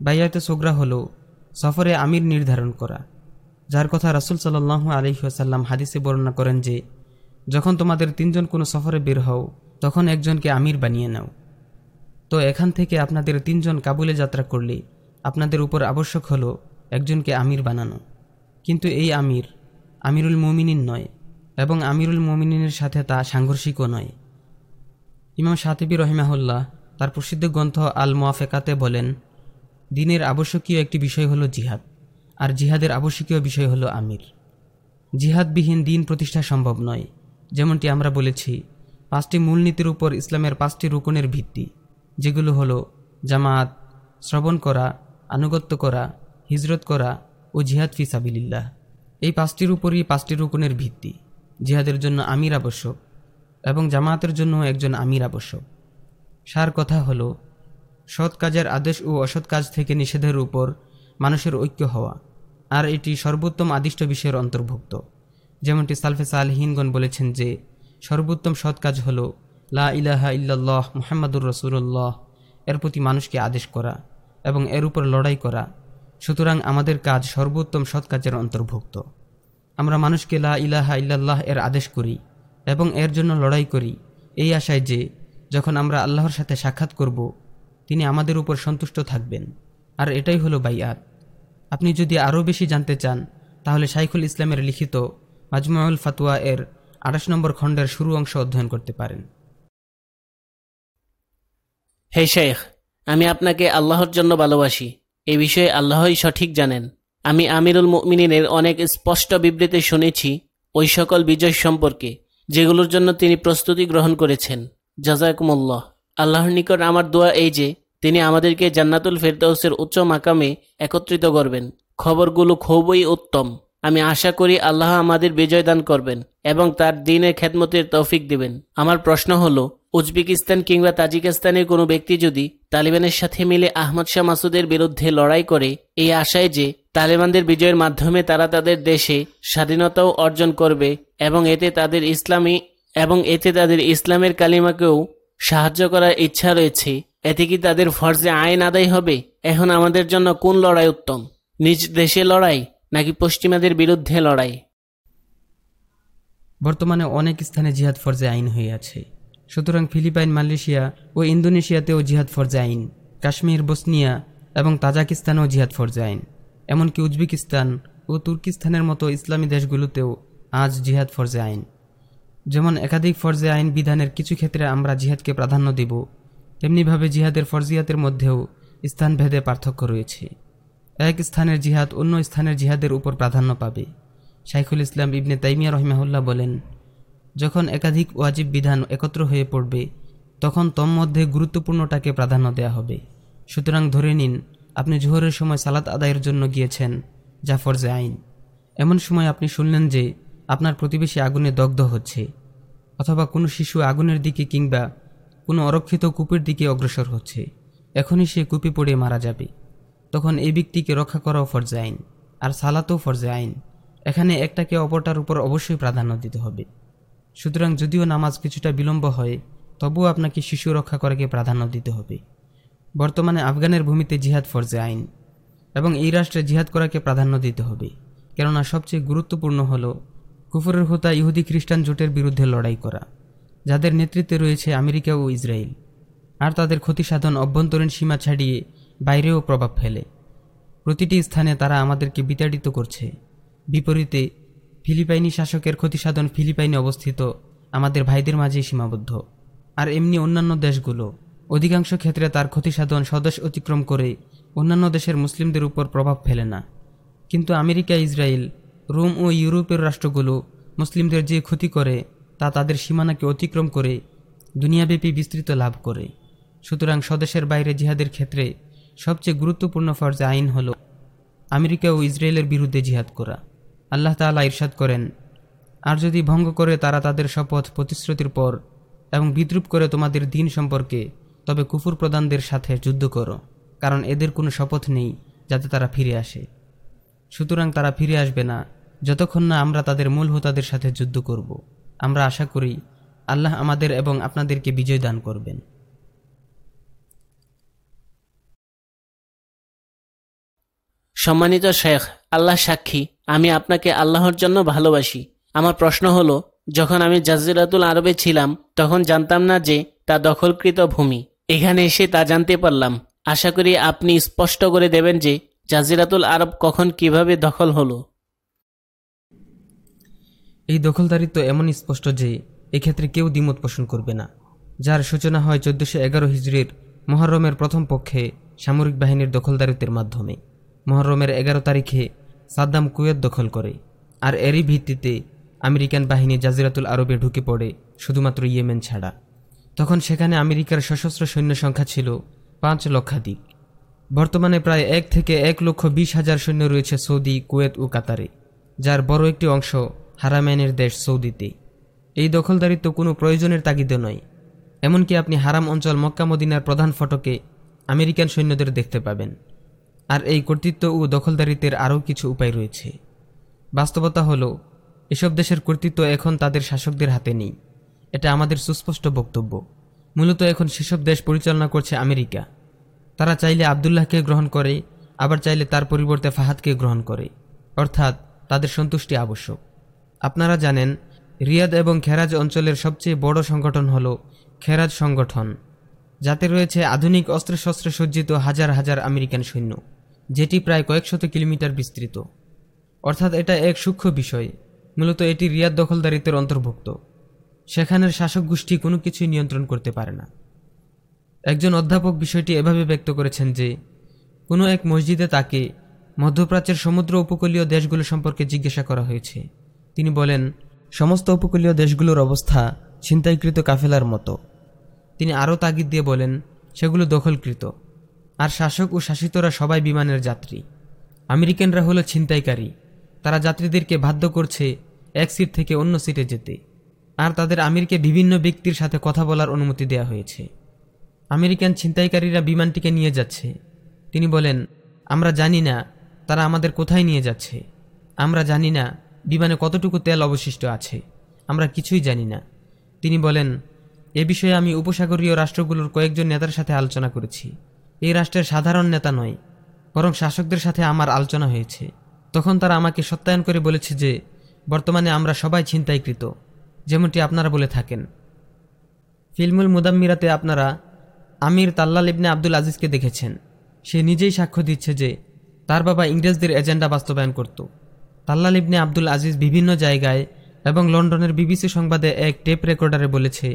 Speaker 13: বাইয়াতে সোগরা হল সফরে আমির নির্ধারণ করা, যার কথা রাসুল সাল্লাহ আলহিহাসাল্লাম হাদিসে বর্ণনা করেন যে, যখন তোমাদের তিনজন কোনো সফরে বের হও, তখন একজনকে আমির বানিয়ে নাও। তো এখান থেকে আপনাদের তিনজন কাবুলে যাত্রা করলে আপনাদের উপর আবশ্যক হলো একজনকে আমির বানানো। কিন্তু এই আমির আমিরুল মমিনিন নয় এবং আমিরুল মমিনিনের সাথে তা সাংঘর্ষিকও নয়। ইমাম সাতিবি রহিমাহুল্লাহ তার প্রসিদ্ধ গ্রন্থ আল মোয়াফেকাতে বলেন দিনের আবশ্যকীয় একটি বিষয় হলো জিহাদ, আর জিহাদের আবশ্যকীয় বিষয় হলো আমির। জিহাদবিহীন দিন প্রতিষ্ঠা সম্ভব নয়, যেমনটি আমরা বলেছি, পাঁচটি মূলনীতির উপর ইসলামের পাঁচটি রুকনের ভিত্তি, যেগুলো হলো জামাত, শ্রবণ করা, আনুগত্য করা, হিজরত করা ও জিহাদ ফি সাবিলিল্লাহ। এই পাঁচটির উপরই পাঁচটি রুকনের ভিত্তি, জিহাদের জন্য আমির আবশ্যক এবং জামায়াতের জন্য একজন আমির আবশ্যক। সার কথা হলো সৎ কাজের আদেশ ও অসৎ কাজ থেকে নিষেধের উপর মানুষের ঐক্য হওয়া। আর এটি সর্বোত্তম আদিষ্ট বিষয়ের অন্তর্ভুক্ত। যেমনটি সালফে সালহিনগণ বলেছেন যে, সর্বোত্তম সৎ কাজ হল লা ইলাহা ইল্লাল্লাহ মুহাম্মাদুর রসুল্লাহ এর প্রতি মানুষকে আদেশ করা এবং এর উপর লড়াই করা। সুতরাং আমাদের কাজ সর্বোত্তম সৎ কাজের অন্তর্ভুক্ত। আমরা মানুষকে লা ইলাহা ইল্লাল্লাহ এর আদেশ করি এবং এর জন্য লড়াই করি। এই আশায় যে, যখন আমরা আল্লাহর সাথে সাক্ষাৎ করব তিনি আমাদের উপর সন্তুষ্ট থাকবেন। আর এটাই হলো বাইয়াত। আপনি যদি আরও বেশি জানতে চান, তাহলে শাইখুল ইসলামের লিখিত মাজমুল ফাতুয়া এর আঠাশ নম্বর খণ্ডের শুরু অংশ অধ্যয়ন করতে পারেন।
Speaker 14: হে শেখ আমি আপনাকে আল্লাহর জন্য ভালোবাসি। এ বিষয়ে আল্লাহই সঠিক জানেন। আমি আমিরুল মুমিনের অনেক স্পষ্ট বিবৃতি শুনেছি ওই সকল বিজয় সম্পর্কে, যেগুলোর জন্য তিনি প্রস্তুতি গ্রহণ করেছেন। জাজাকুমুল্লাহ আল্লাহর নিকট আমার দোয়া এই যে, তিনি আমাদেরকে জান্নাতুল ফেরদৌসের উচ্চ মাকামে একত্রিত করবেন। খবরগুলো খুবই উত্তম। আমি আশা করি আল্লাহ আমাদের বিজয় দান করবেন এবং তার দিনের খেদমতের তৌফিক দিবেন। আমার প্রশ্ন হলো, উজবেকিস্তান কিংবা তাজিকিস্তানের কোনো ব্যক্তি যদি তালিবানের সাথে মিলে আহমদ শাহ মাসুদের বিরুদ্ধে লড়াই করে, এই আশায় যে তালেবানদের বিজয়ের মাধ্যমে তারা তাদের দেশে স্বাধীনতাও অর্জন করবে এবং এতে তাদের ইসলামী এবং এতে তাদের ইসলামের কালিমাকেও সাহায্য করার ইচ্ছা রয়েছে। এতে কি তাদের ফর্জে আইন আদায় হবে? এখন আমাদের জন্য কোন লড়াই উত্তম? নিজ দেশে লড়াই, নাকি পশ্চিমাদের বিরুদ্ধে লড়াই?
Speaker 13: বর্তমানে অনেক স্থানে জিহাদ ফরজে আইন হয়ে আছে। সুতরাং ফিলিপাইন, মালয়েশিয়া ও ইন্দোনেশিয়াতেও জিহাদ ফরজে আইন, কাশ্মীর, বসনিয়া এবং তাজাকিস্তানেও জিহাদ ফরজে আইন। এমনকি উজবেকিস্তান ও তুর্কিস্তানের মতো ইসলামী দেশগুলোতেও আজ জিহাদ ফরজে আইন। যেমন একাধিক ফরজে আইন বিধানের কিছু ক্ষেত্রে আমরা জিহাদকে প্রাধান্য দিব তেমনিভাবে জিহাদের ফরজিয়াতের মধ্যেও স্থানভেদে পার্থক্য রয়েছে। এক স্থানের জিহাদ অন্য স্থানের জিহাদের উপর প্রাধান্য পাবে। শাইখুল ইসলাম ইবনে তাইমিয়া রহমাহুল্লাহ বলেন, যখন একাধিক ওয়াজিব বিধান একত্র হয়ে পড়বে, তখন তন্মধ্যে গুরুত্বপূর্ণটাকে প্রাধান্য দেয়া হবে। সুতরাং ধরে নিন, আপনি জোহরের সময় সালাত আদায়ের জন্য গিয়েছেন, যা ফরজে আইন। এমন সময় আপনি শুনলেন যে আপনার প্রতিবেশী আগুনে দগ্ধ হচ্ছে। অথবা কোনো শিশু আগুনের দিকে কিংবা কোনো অরক্ষিত কূপের দিকে অগ্রসর হচ্ছে, এখনই সে কূপে পড়ে মারা যাবে। তখন এই ব্যক্তিকে রক্ষা করাও ফরজে আইন, আর সালাতও ফরজে আইন। এখানে একটাকে অপরটার উপর অবশ্যই প্রাধান্য দিতে হবে। সুতরাং যদিও নামাজ কিছুটা বিলম্ব হয়, তবুও আপনাকে শিশু রক্ষা করাকে প্রাধান্য দিতে হবে। বর্তমানে আফগানের ভূমিতে জিহাদ ফরজে আইন, এবং এই রাষ্ট্রে জিহাদ করাকে প্রাধান্য দিতে হবে, কেননা সবচেয়ে গুরুত্বপূর্ণ হল কুফরের হোতা ইহুদি খ্রিস্টান জোটের বিরুদ্ধে লড়াই করা, যাদের নেতৃত্বে রয়েছে আমেরিকা ও ইসরায়েল, আর তাদের ক্ষতি সাধন অভ্যন্তরীণ সীমা ছাড়িয়ে বাইরেও প্রভাব ফেলে। প্রতিটি স্থানে তারা আমাদেরকে বিতাড়িত করছে। বিপরীতে, ফিলিপাইনি শাসকের ক্ষতিসাধন ফিলিপাইনে অবস্থিত আমাদের ভাইদের মাঝেই সীমাবদ্ধ। আর এমনি অন্যান্য দেশগুলো, অধিকাংশ ক্ষেত্রে তার ক্ষতিসাধন স্বদেশ অতিক্রম করে অন্যান্য দেশের মুসলিমদের উপর প্রভাব ফেলে না। কিন্তু আমেরিকা ইসরায়েল রোম ও ইউরোপের রাষ্ট্রগুলো মুসলিমদের যে ক্ষতি করে, তা তাদের সীমানাকে অতিক্রম করে, দুনিয়াব্যাপী বিস্তৃত লাভ করে। সুতরাং স্বদেশের বাইরে জিহাদের ক্ষেত্রে সবচেয়ে গুরুত্বপূর্ণ ফর্জে আইন হল আমেরিকা ও ইসরায়েলের বিরুদ্ধে জিহাদ করা। আল্লাহ তাআলা ইরশাদ করেন, আর যদি ভঙ্গ করে তারা তাদের শপথ প্রতিশ্রুতির পর এবং বিদ্রুপ করে তোমাদের দিন সম্পর্কে, তবে কুফুর প্রধানদের সাথে যুদ্ধ করো, কারণ এদের কোনো শপথ নেই যাতে তারা ফিরে আসে। সুতরাং তারা ফিরে আসবে না। যতক্ষণ না আমরা তাদের মূল হোতাদের সাথে যুদ্ধ করব, আমরা আশা করি আল্লাহ আমাদের এবং আপনাদেরকে বিজয় দান করবেন।
Speaker 14: সম্মানিত শেখ, আল্লাহ সাক্ষী, আমি আপনাকে আল্লাহর জন্য ভালোবাসি। আমার প্রশ্ন হলো, যখন আমি জাজিরাতুল আরবে ছিলাম, তখন জানতাম না যে তা দখলকৃত ভূমি। এখানে এসে তা জানতে পারলাম। আশা করি আপনি স্পষ্ট করে দেবেন যে জাজিরাতুল আরব কখন কীভাবে দখল হলো।
Speaker 13: এই দখলদারিত্ব এমন স্পষ্ট যে এক্ষেত্রে কেউ দ্বিমত পোষণ করবে না। যার সূচনা হয় চোদ্দশো এগারো হিজড়ির মহরমের প্রথম পক্ষে সামরিক বাহিনীর দখলদারিত্বের মাধ্যমে। মহরমের এগারো তারিখে সাদ্দাম কুয়েত দখল করে। আর এরই ভিত্তিতে আমেরিকান বাহিনী জাজিরাতুল আরবে ঢুকে পড়ে শুধুমাত্র ইয়েমেন ছাড়া। তখন সেখানে আমেরিকার সশস্ত্র সৈন্য সংখ্যা ছিল পাঁচ লক্ষাধিক। বর্তমানে প্রায় এক থেকে এক লক্ষ বিশ হাজার সৈন্য রয়েছে সৌদি, কুয়েত ও কাতারে, যার বড় একটি অংশ হারামাইনের দেশ সৌদিতে। এই দখলদারিত্ব কোনো প্রয়োজনের তাগিদে নয়। এমনকি আপনি হারাম অঞ্চল মক্কা মদিনার প্রধান ফটকে আমেরিকান সৈন্যদের দেখতে পাবেন। আর এই কর্তৃত্ব ও দখলদারিত্বের আরও কিছু উপায় রয়েছে। বাস্তবতা হলো, এসব দেশের কর্তৃত্ব এখন তাদের শাসকদের হাতে নেই। এটা আমাদের সুস্পষ্ট বক্তব্য। মূলত এখন সেসব দেশ পরিচালনা করছে আমেরিকা। তারা চাইলে আবদুল্লাহকে গ্রহণ করে, আবার চাইলে তার পরিবর্তে ফাহাদকে গ্রহণ করে। অর্থাৎ, তাদের সন্তুষ্টি আবশ্যক। আপনারা জানেন, রিয়াদ এবং খেরাজ অঞ্চলের সবচেয়ে বড় সংগঠন হল খেরাজ সংগঠন, যাতে রয়েছে আধুনিক অস্ত্রশস্ত্রে সজ্জিত হাজার হাজার আমেরিকান সৈন্য, যেটি প্রায় কয়েকশত কিলোমিটার বিস্তৃত। অর্থাৎ এটা এক সূক্ষ্ম বিষয়, মূলত এটি রিয়াদ দখলদারিত্বের অন্তর্ভুক্ত। সেখানের শাসক গোষ্ঠী কোনো কিছুই নিয়ন্ত্রণ করতে পারে না। একজন অধ্যাপক বিষয়টি এভাবে ব্যক্ত করেছেন যে, কোনো এক মসজিদে তাকে মধ্যপ্রাচ্যের সমুদ্র উপকূলীয় দেশগুলো সম্পর্কে জিজ্ঞাসা করা হয়েছে। তিনি বলেন, সমস্ত উপকূলীয় দেশগুলোর অবস্থা ছিনতাইকৃত কাফেলার মতো। তিনি আরও তাগিদ দিয়ে বলেন, সেগুলো দখলকৃত। আর শাসক ও শাসিতরা সবাই বিমানের যাত্রী। আমেরিকানরা হলো ছিনতাইকারী। তারা যাত্রীদেরকে বাধ্য করছে এক সিট থেকে অন্য সিটে যেতে। আর তাদের আমিরকে বিভিন্ন ব্যক্তির সাথে কথা বলার অনুমতি দেওয়া হয়েছে। আমেরিকান ছিনতাইকারীরা বিমানটিকে নিয়ে যাচ্ছে। তিনি বলেন, আমরা জানি না তারা আমাদের কোথায় নিয়ে যাচ্ছে। আমরা জানি না বিমানে কতটুকু তেল অবশিষ্ট আছে? আমরা কিছুই জানি না। তিনি বলেন, এ বিষয়ে আমি উপসাগরীয় রাষ্ট্রগুলোর কয়েকজন নেতার সাথে আলোচনা করেছি। এই রাষ্ট্রের সাধারণ নেতা নয়, বরং শাসকদের সাথে আমার আলোচনা হয়েছে। তখন তারা আমাকে সত্যায়ন করে বলেছে যে, বর্তমানে আমরা সবাই ছিনতাইকৃত, যেমনটি আপনারা বলে থাকেন। ফিল্মুল মুদাম্মিরাতে আপনারা আমির তাল্লাল ইবনে আব্দুল আজিজকে দেখেছেন। সে নিজেই সাক্ষ্য দিচ্ছে যে, তার বাবা ইংরেজদের এজেন্ডা বাস্তবায়ন করত। তাল্লাল ইবনে আব্দুল আজিজ বিভিন্ন জায়গায় এবং লন্ডনের বিবিসি সংবাদে এক টেপ রেকর্ডারে বলেছে,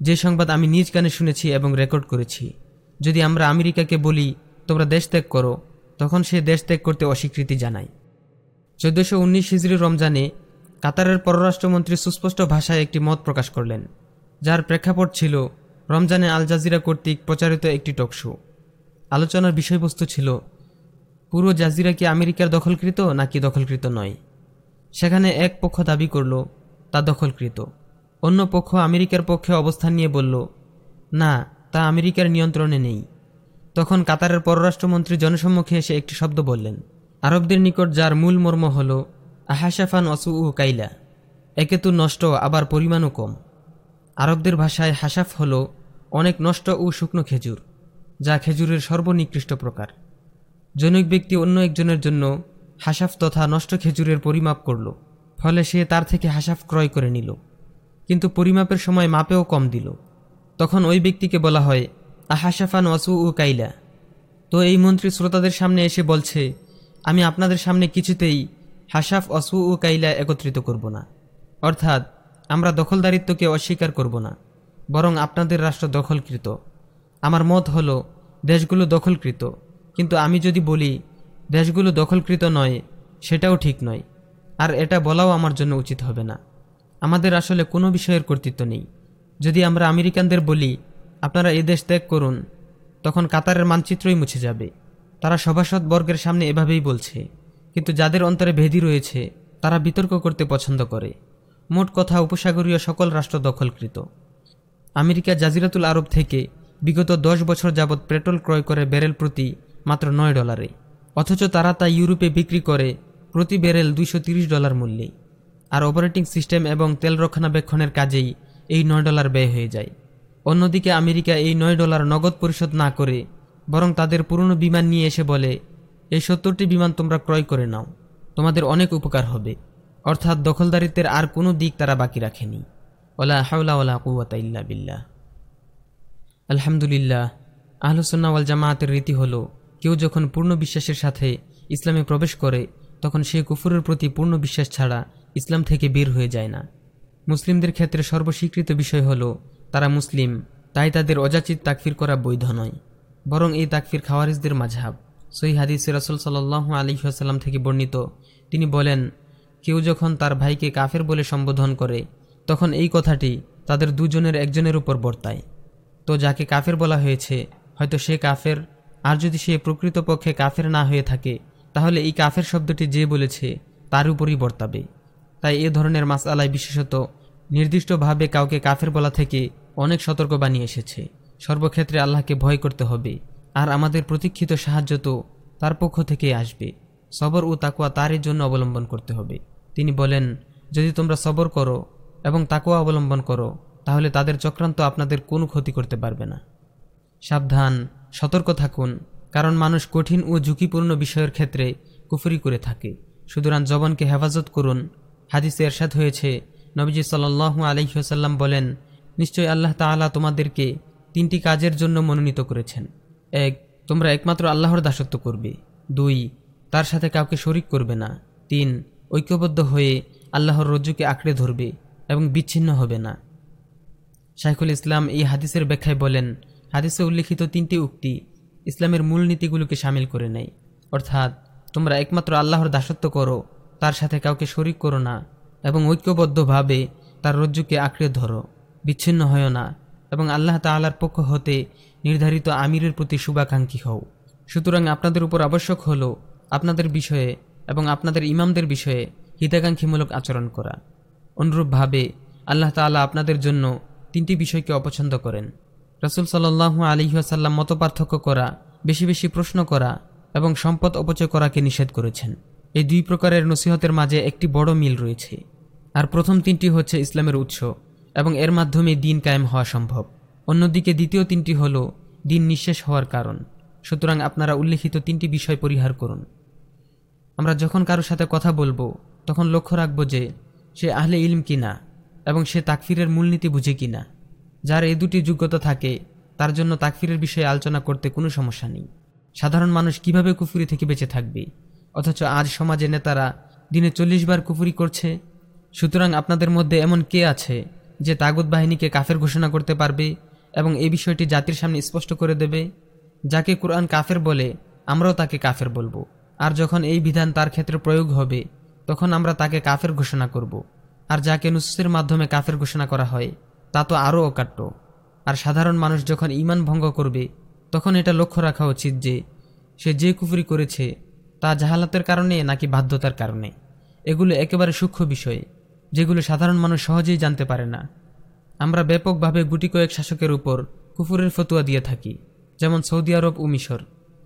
Speaker 13: যে সংবাদ আমি নিজ কানে শুনেছি এবং রেকর্ড করেছি। যদি আমরা আমেরিকাকে বলি, তোমরা দেশ ত্যাগ করো তখন সে দেশ ত্যাগ করতে অস্বীকৃতি জানায়। চোদ্দশো উনিশ হিজড়ি রমজানে কাতারের পররাষ্ট্রমন্ত্রী সুস্পষ্ট ভাষায় একটি মত প্রকাশ করলেন, যার প্রেক্ষাপট ছিল রমজানে আল জাজিরা কর্তৃক প্রচারিত একটি টকশো আলোচনার বিষয়বস্তু ছিল পুরো জাজিরা কি আমেরিকার দখলকৃত নাকি দখলকৃত নয়? সেখানে এক পক্ষ দাবি করল, তা দখলকৃত। অন্য পক্ষ আমেরিকার পক্ষে অবস্থান নিয়ে বলল, না, তা আমেরিকার নিয়ন্ত্রণে নেই। তখন কাতারের পররাষ্ট্রমন্ত্রী জনসম্মুখে এসে একটি শব্দ বললেন। আরবদের নিকট যার মূল মর্ম হল আহাসাফান অসু উ কাইলা। একে তো নষ্ট, আবার পরিমাণও কম। আরবদের ভাষায় হাসাফ হল, অনেক নষ্ট ও শুকনো খেজুর, যা খেজুরের সর্বনিকৃষ্ট প্রকার। জনৈক ব্যক্তি অন্য একজনের জন্য হাসাফ তথা নষ্ট খেজুরের পরিমাপ করল, ফলে সে তার থেকে হাসাফ ক্রয় করে নিল, কিন্তু পরিমাপের সময় মাপেও কম দিল। তখন ওই ব্যক্তিকে বলা হয়, আহাসাফান ওয়াসু ও কাইলা। তো এই মন্ত্রী শ্রোতাদের সামনে এসে বলছে, আমি আপনাদের সামনে কিছুতেই হাসাফ অসু ও কাইলা একত্রিত করব না। অর্থাৎ আমরা দখলদারিত্বকে অস্বীকার করব না, বরং আপনাদের রাষ্ট্র দখলকৃত। আমার মত হল, দেশগুলো দখলকৃত। কিন্তু আমি যদি বলি, দেশগুলো দখলকৃত নয়, সেটাও ঠিক নয়। আর এটা বলাও আমার জন্য উচিত হবে না। আমাদের আসলে কোনো বিষয়ের কর্তৃত্ব নেই। যদি আমরা আমেরিকানদের বলি, আপনারা এ দেশ ত্যাগ করুন, তখন কাতারের মানচিত্রই মুছে যাবে। তারা সভাসদ বর্গের সামনে এভাবেই বলছে, কিন্তু যাদের অন্তরে ভেদি রয়েছে, তারা বিতর্ক করতে পছন্দ করে। মোট কথা, উপসাগরীয় সকল রাষ্ট্র দখলকৃত। আমেরিকা জাজিরাতুল আরব থেকে বিগত দশ বছর যাবৎ পেট্রোল ক্রয় করে ব্যারেল প্রতি মাত্র নয় ডলারে। অথচ তারা তা ইউরোপে বিক্রি করে প্রতি ব্যারেল দুইশো ডলার মূল্যে। আর অপারেটিং সিস্টেম এবং তেল রক্ষণাবেক্ষণের কাজেই এই নয় ডলার ব্যয় হয়ে যায়। অন্যদিকে আমেরিকা এই নয় ডলার নগদ পরিশোধ না করে বরং তাদের পুরনো বিমান নিয়ে এসে বলে, এই সত্তরটি বিমান তোমরা ক্রয় করে নাও। তোমাদের অনেক উপকার হবে। অর্থাৎ দখলদারিত্বের আর কোনো দিক তারা বাকি রাখেনি। ওলা হাউলা ওলা কুয়াতা ইল্লা বিল্লাহ। আলহামদুলিল্লাহ আহলুসন্নাওয়াল জামায়াতের রীতি হলো কেউ যখন পূর্ণ বিশ্বাসের সাথে ইসলামে প্রবেশ করে, তখন সে কুফুরের প্রতি পূর্ণ বিশ্বাস ছাড়া ইসলাম থেকে বের হয়ে যায় না। মুসলিমদের ক্ষেত্রে সর্বস্বীকৃত বিষয় হলো, তারা মুসলিম, তাই তাদের অযাচিত তাকফির করা বৈধ নয়, বরং এই তাকফির খাওয়ারিজদের মাঝহাব। সই হাদিস রাসুল সাল্লাহ আলী আসাল্লাম থেকে বর্ণিত, তিনি বলেন, কেউ যখন তার ভাইকে কাফের বলে সম্বোধন করে, তখন এই কথাটি তাদের দুজনের একজনের উপর বর্তায়। তো যাকে কাফের বলা হয়েছে, হয়তো সে কাফের আর যদি সে প্রকৃতপক্ষে কাফের না হয়ে থাকে, তাহলে এই কাফের শব্দটি যে বলেছে, তার উপরই বর্তাবে। তাই এ ধরনের মাসালায় বিশেষত নির্দিষ্টভাবে কাউকে কাফের বলা থেকে অনেক সতর্ক বানিয়ে এসেছে। সর্বক্ষেত্রে আল্লাহকে ভয় করতে হবে, আর আমাদের প্রতীক্ষিত সাহায্য তো তার পক্ষ থেকে আসবে। সবর ও তাকুয়া তারই জন্য অবলম্বন করতে হবে। তিনি বলেন, যদি তোমরা সবর করো এবং তাকুয়া অবলম্বন করো, তাহলে তাদের চক্রান্ত আপনাদের কোনো ক্ষতি করতে পারবে না। সাবধান। সতর্ক থাকুন, কারণ মানুষ কঠিন ও ঝুঁকিপূর্ণ বিষয়ের ক্ষেত্রে কুফরি করে থাকে। সুতরাং জবানকে হেফাজত করুন। হাদিসে এরশাদ হয়েছে, নবীজি সাল্লাহ আলহিহাসাল্লাম বলেন নিশ্চয় আল্লাহ তাআলা তোমাদেরকে তিনটি কাজের জন্য মনোনীত করেছেন। এক, তোমরা একমাত্র আল্লাহর দাসত্ব করবে। দুই, তার সাথে কাউকে শরিক করবে না। তিন, ঐক্যবদ্ধ হয়ে আল্লাহর রজ্জুকে আঁকড়ে ধরবে এবং বিচ্ছিন্ন হবে না। শাইখুল ইসলাম এই হাদিসের ব্যাখ্যায় বলেন হাদিসে উল্লিখিত তিনটি উক্তি ইসলামের মূল নীতিগুলোকে সামিল করে নেয়। অর্থাৎ, তোমরা একমাত্র আল্লাহর দাসত্ব করো, তার সাথে কাউকে শরিক করো না এবং ঐক্যবদ্ধভাবে তার রজ্জুকে আঁকড়ে ধরো, বিচ্ছিন্ন হয় না এবং আল্লাহ তাআলার পক্ষ হতে নির্ধারিত আমিরের প্রতি শুভাকাঙ্ক্ষী হও। সুতরাং আপনাদের উপর আবশ্যক হলো আপনাদের বিষয়ে এবং আপনাদের ইমামদের বিষয়ে হিতাকাঙ্ক্ষীমূলক আচরণ করা। অনুরূপভাবে আল্লাহ তাআলা আপনাদের জন্য তিনটি বিষয়কে অপছন্দ করেন। রসুল সাল্লাহ আলিহাসাল্লাম মত পার্থক্য করা, বেশি বেশি প্রশ্ন করা এবং সম্পদ অপচয় করাকে নিষেধ করেছেন। এই দুই প্রকারের নসিহতের মাঝে একটি বড় মিল রয়েছে। আর প্রথম তিনটি হচ্ছে ইসলামের উৎস এবং এর মাধ্যমে দিন কায়েম হওয়া সম্ভব। অন্যদিকে দ্বিতীয় তিনটি হল দিন নিঃশেষ হওয়ার কারণ। সুতরাং আপনারা উল্লিখিত তিনটি বিষয় পরিহার করুন। আমরা যখন কারোর সাথে কথা বলব, তখন লক্ষ্য রাখব যে সে আহলে ইলম কিনা এবং সে তাকফিরের মূলনীতি বুঝে কিনা। যার এই দুটি যোগ্যতা থাকে, তার জন্য তাকফিরের বিষয়ে আলোচনা করতে কোনো সমস্যা নেই। সাধারণ মানুষ কীভাবে কুফুরি থেকে বেঁচে থাকবে? অথচ আজ সমাজে নেতারা দিনে চল্লিশ বার কুফুরি করছে। সুতরাং আপনাদের মধ্যে এমন কে আছে যে তাগুদ বাহিনীকে কাফের ঘোষণা করতে পারবে এবং এই বিষয়টি জাতির সামনে স্পষ্ট করে দেবে? যাকে কোরআন কাফের বলে, আমরাও তাকে কাফের বলব। আর যখন এই বিধান তার ক্ষেত্রে প্রয়োগ হবে, তখন আমরা তাকে কাফের ঘোষণা করব। আর যাকে নুসের মাধ্যমে কাফের ঘোষণা করা হয় তা তো আরও অকাট্য। আর সাধারণ মানুষ যখন ইমান ভঙ্গ করবে, তখন এটা লক্ষ্য রাখা উচিত যে, সে যে কুফুরি করেছে, তা জাহালাতের কারণে নাকি বাধ্যতার কারণে। এগুলো একেবারে সূক্ষ্ম বিষয়, যেগুলো সাধারণ মানুষ সহজেই জানতে পারে না। আমরা ব্যাপকভাবে গুটি কয়েক শাসকের উপর কুফুরের ফতুয়া দিয়ে থাকি, যেমন সৌদি আরব ও মিশর,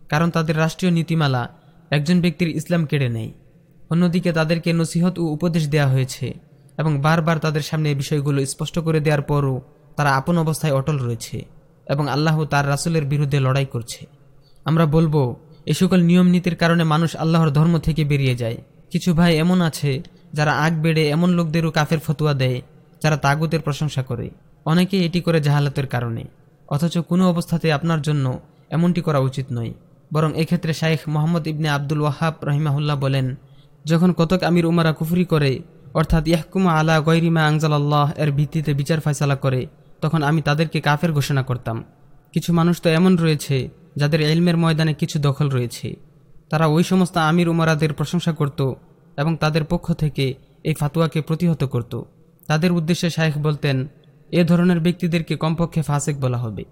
Speaker 13: কারণ তাদের রাষ্ট্রীয় নীতিমালা একজন ব্যক্তির ইসলাম কেড়ে নেয়। অন্যদিকে তাদেরকে নসিহত ও উপদেশ দেওয়া হয়েছে। এবং বারবার তাদের সামনে এই বিষয়গুলো স্পষ্ট করে দেওয়ার পরও তারা আপন অবস্থায় অটল রয়েছে এবং আল্লাহ তার রাসুলের বিরুদ্ধে লড়াই করছে। আমরা বলব, এ সকল নিয়ম নীতির কারণে মানুষ আল্লাহর ধর্ম থেকে বেরিয়ে যায়। কিছু ভাই এমন আছে যারা আগ বেড়ে এমন লোকদেরও কাফের ফতুয়া দেয়, যারা তাগুতের প্রশংসা করে। অনেকে এটি করে জাহালাতের কারণে। অথচ কোনো অবস্থাতে আপনার জন্য এমনটি করা উচিত নয়। বরং এক্ষেত্রে শাইখ মোহাম্মদ ইবনে আব্দুল ওয়াহাব রহিমাহুল্লাহ বলেন, যখন কতক আমির উমারা কুফরি করে অর্থাৎ ইয়াহকুমা আলা গৈরিমা আংজালাল্লাহ এর ভিত্তিতে বিচার ফয়সালা করে, তখন আমি তাদেরকে কাফের ঘোষণা করতাম। কিছু মানুষ তো এমন রয়েছে, যাদের এলমের ময়দানে কিছু দখল রয়েছে। তারা ওই সমস্ত আমির উমারাদের প্রশংসা করত এবং তাদের পক্ষ থেকে এই ফাতুয়াকে প্রতিহত করত। তাদের উদ্দেশ্যে শায়েখ বলতেন, এ ধরনের ব্যক্তিদেরকে কমপক্ষে ফাসেক বলা হবে।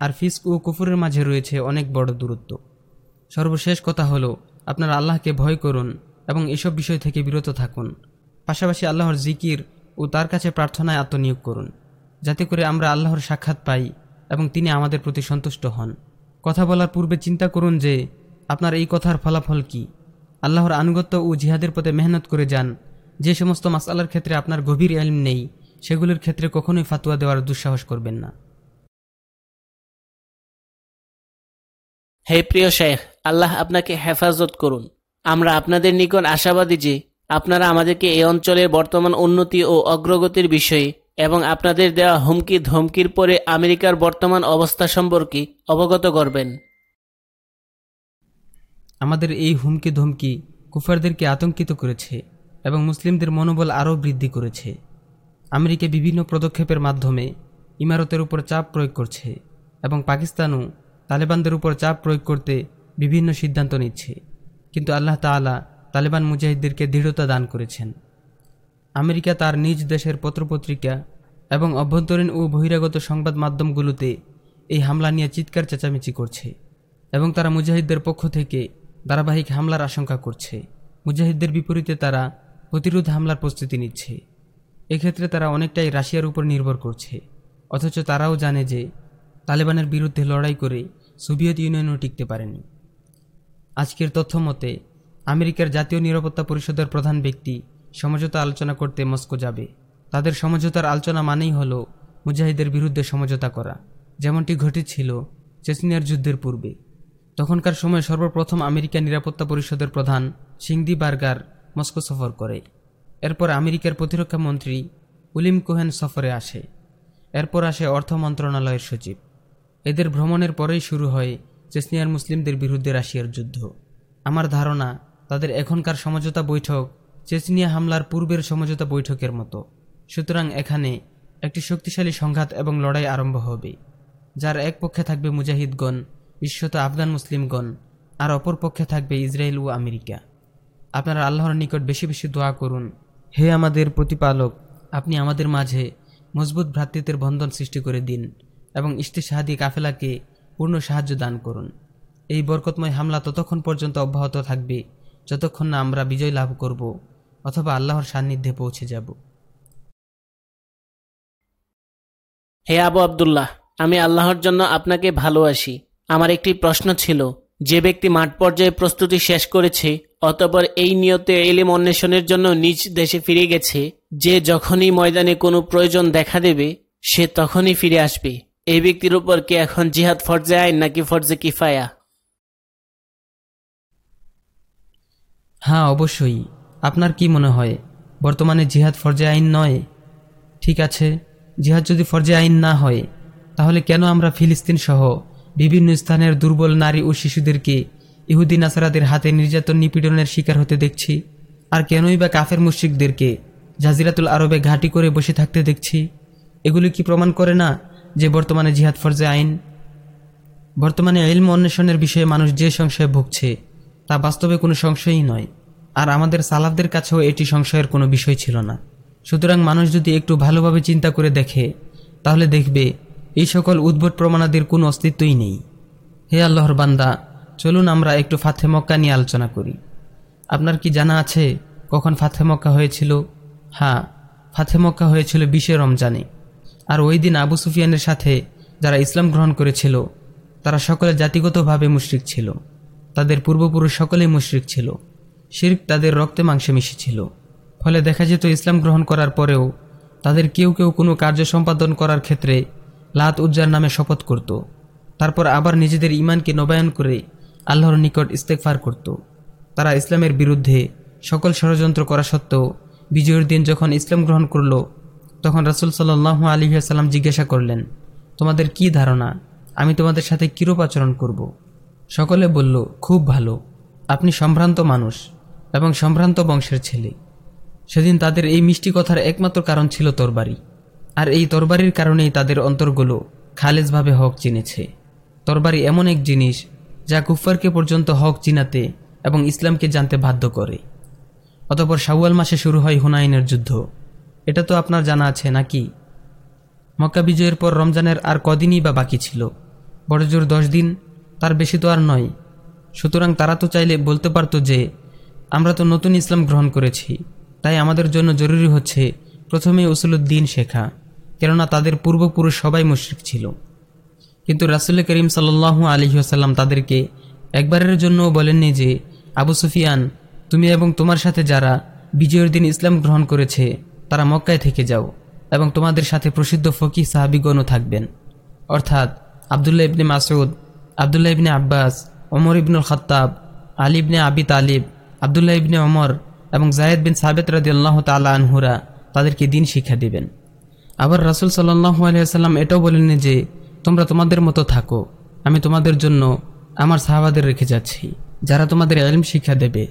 Speaker 13: আর ফিস্ক ও কুফুরের মাঝে রয়েছে অনেক বড় দূরত্ব। সর্বশেষ কথা হলো, আপনারা আল্লাহকে ভয় করুন এবং এসব বিষয় থেকে বিরত থাকুন। পাশাপাশি আল্লাহর জিকির ও তার কাছে প্রার্থনায় আত্মনিয়োগ করুন, যাতে করে আমরা আল্লাহর সাক্ষাৎ পাই এবং তিনি আমাদের প্রতি সন্তুষ্ট হন। কথা বলার পূর্বে চিন্তা করুন যে, আপনার এই কথার ফলাফল কি? আল্লাহর আনুগত্য ও জিহাদের পথে মেহনত করে যান। যে সমস্ত মাসালার ক্ষেত্রে আপনার গভীর এলম নেই, সেগুলির ক্ষেত্রে কখনোই ফাতুয়া দেওয়ার দুঃসাহস করবেন না।
Speaker 14: হে প্রিয় শেখ, আল্লাহ আপনাকে হেফাজত করুন। আমরা আপনাদের নিকট আশাবাদী যে আপনারা আমাদেরকে এই অঞ্চলের বর্তমান উন্নতি ও অগ্রগতির বিষয়ে এবং আপনাদের দেওয়া হুমকি ধমকির পরে আমেরিকার বর্তমান অবস্থা সম্পর্কে অবগত করবেন।
Speaker 13: আমাদের এই হুমকি ধমকি কুফারদেরকে আতঙ্কিত করেছে এবং মুসলিমদের মনোবল আরও বৃদ্ধি করেছে। আমেরিকা বিভিন্ন পদক্ষেপের মাধ্যমে ইমারতের উপর চাপ প্রয়োগ করছে এবং পাকিস্তানও তালেবানদের উপর চাপ প্রয়োগ করতে বিভিন্ন সিদ্ধান্ত নিচ্ছে। কিন্তু আল্লাহ তালা তালেবান মুজাহিদদেরকে দৃঢ়তা দান করেছেন। আমেরিকা তার নিজ দেশের পত্রপত্রিকা এবং অভ্যন্তরীণ ও বহিরাগত সংবাদ মাধ্যমগুলোতে এই হামলা নিয়ে চিৎকার চেঁচামেচি করছে এবং তারা মুজাহিদদের পক্ষ থেকে ধারাবাহিক হামলার আশঙ্কা করছে। মুজাহিদদের বিপরীতে তারা প্রতিরোধ হামলার প্রস্তুতি নিচ্ছে। এক্ষেত্রে তারা অনেকটাই রাশিয়ার উপর নির্ভর করছে। অথচ তারাও জানে যে তালেবানের বিরুদ্ধে লড়াই করে সোভিয়েত ইউনিয়নও টিকতে পারেনি। আজকের তথ্য মতে আমেরিকার জাতীয় নিরাপত্তা পরিষদের প্রধান ব্যক্তি সমঝোতা আলোচনা করতে মস্কো যাবে। তাদের সমঝোতার আলোচনা মানেই হল মুজাহিদের বিরুদ্ধে সমঝোতা করা, যেমনটি ঘটেছিল চেচনিয়ার যুদ্ধের পূর্বে। তখনকার সময় সর্বপ্রথম আমেরিকা নিরাপত্তা পরিষদের প্রধান সিংদি বার্গার মস্কো সফর করে। এরপর আমেরিকার প্রতিরক্ষা মন্ত্রী উলিম কোহেন সফরে আসে। এরপর আসে অর্থ মন্ত্রণালয়ের সচিব। এদের ভ্রমণের পরেই শুরু হয় চেচনিয়ার মুসলিমদের বিরুদ্ধে রাশিয়ার যুদ্ধ। আমার ধারণা তাদের এখনকার সমঝোতা বৈঠক চেচনিয়া হামলার পূর্বের সমঝোতা বৈঠকের মতো। সুতরাং এখানে একটি শক্তিশালী সংঘাত এবং লড়াই আরম্ভ হবে, যার এক পক্ষে থাকবে মুজাহিদগণ বিশ্বত আফগান মুসলিমগণ, আর অপর পক্ষে থাকবে ইসরায়েল ও আমেরিকা। আপনারা আল্লাহর নিকট বেশি বেশি দোয়া করুন। হে আমাদের প্রতিপালক, আপনি আমাদের মাঝে মজবুত ভ্রাতৃত্বের বন্ধন সৃষ্টি করে দিন এবং ইস্তেশাহাদি কাফেলাকে পূর্ণ সাহায্য দান করুন। এই বরকতময় হামলা ততক্ষণ পর্যন্ত অব্যাহত থাকবে। যতক্ষণ না আমরা বিজয় লাভ করব অথবা আল্লাহর সান্নিধ্যে পৌঁছে যাব।
Speaker 14: হে আবু আবদুল্লাহ, আমি আল্লাহর জন্য আপনাকে ভালোবাসি। আমার একটি প্রশ্ন ছিল, যে ব্যক্তি মাঠ পর্যায়ে প্রস্তুতি শেষ করেছে, অতপর এই নিয়তে এলিম অন্বেষণের জন্য নিজ দেশে ফিরে গেছে, যে যখনই ময়দানে কোনো প্রয়োজন দেখা দেবে, সে তখনই ফিরে আসবে। এই ব্যক্তির উপর কি এখন জিহাদ ফরজে আইন নাকি ফরজে কিফায়া?
Speaker 13: হ্যাঁ অবশ্যই। আপনার কি মনে হয়? বর্তমানে জিহাদ ফরজে আইন নয়? ঠিক আছে। জিহাদ যদি ফরজে আইন না হয়, তাহলে কেন আমরা ফিলিস্তিন সহ বিভিন্ন স্থানের দুর্বল নারী ও শিশুদেরকে ইহুদি নাসারাদের হাতে নির্যাতন নিপীড়নের শিকার হতে দেখছি? আর কেনই বা কাফের মুশ্রিকদেরকে জাজিরাতুল আরবে ঘাঁটি করে বসে থাকতে দেখছি? এগুলি কি প্রমাণ করে না যে বর্তমানে জিহাদ ফরজে আইন? বর্তমানে এলম অন্বেষণের বিষয়ে মানুষ যে সংশয়ে ভুগছে তা বাস্তবে কোনো সংশয়ই নয়। আর আমাদের সালাফদের কাছেও এটি সংশয়ের কোনো বিষয় ছিল না। সুতরাং মানুষ যদি একটু ভালোভাবে চিন্তা করে দেখে, তাহলে দেখবে এই সকল উদ্ভট প্রমাণাদির কোনো অস্তিত্বই নেই। হে আল্লাহর বান্দা, চলুন আমরা একটু ফাথে মক্কা নিয়ে আলোচনা করি। আপনার কি জানা আছে কখন ফাথে মক্কা হয়েছিল? হ্যাঁ ফাথে মক্কা হয়েছিল বিশে রমজানে। আর ওই দিন আবু সুফিয়ানের সাথে যারা ইসলাম গ্রহণ করেছিল, তারা সকলে জাতিগতভাবে মুশরিক ছিল। তাদের পূর্বপুরুষ সকলেই মুশরিক ছিল। শির্ক তাদের রক্তে মাংসে মিশেছিল ফলে দেখা যেত ইসলাম গ্রহণ করার পরেও তাদের কেউ কেউ কোনো কার্য সম্পাদন করার ক্ষেত্রে লাত উজ্জার নামে শপথ করত। তারপর আবার নিজেদের ইমানকে নবায়ন করে আল্লাহর নিকট ইস্তেকফার করত। তারা ইসলামের বিরুদ্ধে সকল ষড়যন্ত্র করা সত্ত্বেও বিজয়ের দিন যখন ইসলাম গ্রহণ করল, তখন রাসুল সাল্লাহ আলী সাল্লাম জিজ্ঞাসা করলেন, তোমাদের কি ধারণা? আমি তোমাদের সাথে কিরূপ আচরণ করব? সকলে বলল, খুব ভালো। আপনি সম্ভ্রান্ত মানুষ এবং সম্ভ্রান্ত বংশের ছেলে। সেদিন তাদের এই মিষ্টি কথার একমাত্র কারণ ছিল তরবারি। আর এই তরবারির কারণেই তাদের অন্তরগুলো খালেজভাবে হক চিনেছে। তরবারি এমন এক জিনিস যা কুফারকে পর্যন্ত হক চিনাতে এবং ইসলামকে জানতে বাধ্য করে। অতপর শাওয়াল মাসে শুরু হয় হুনাইনের যুদ্ধ। এটা তো আপনার জানা আছে নাকি? মক্কা বিজয়ের পর রমজানের আর কদিনই বা বাকি ছিল। বড়জোর দশ দিন তার বেশি তো আর নয়। সুতরাং তারা তো চাইলে বলতে পারতো যে, আমরা তো নতুন ইসলাম গ্রহণ করেছি, তাই আমাদের জন্য জরুরি হচ্ছে প্রথমে উসুলুদ্দিন শেখা, কেননা তাদের পূর্বপুরুষ সবাই মুশ্রিক ছিল। কিন্তু রাসুল করিম সাল্লু আলহিহাসাল্লাম তাদেরকে একবারের জন্যও বলেননি যে, আবু সুফিয়ান, তুমি এবং তোমার সাথে যারা বিজয়ের দিন ইসলাম গ্রহণ করেছে, তারা মক্কায় থেকে যাও এবং তোমাদের সাথে প্রসিদ্ধ ফকি সাহাবিগণও থাকবেন। অর্থাৎ আবদুল্লাহ ইবনে মাসুদ আবদুল্লাহ ইবনে আব্বাস, ওমর ইবনুল খত্তাব, আলী ইবনে আবি তালিব, আবদুল্লাহ ইবনে ওমর এবং জায়েদ বিন সাবেত রাদি আল্লাহ তালা আনহুরা তাদেরকে দিন শিক্ষা দিবেন। আবার রাসুল সাল্লাহু আলিয়াল্লাম এটাও বলেননি যে, তোমরা তোমাদের মতো থাকো, আমি তোমাদের জন্য আমার সাহাবাদের রেখে যাচ্ছি, যারা তোমাদের এলম শিক্ষা দেবে।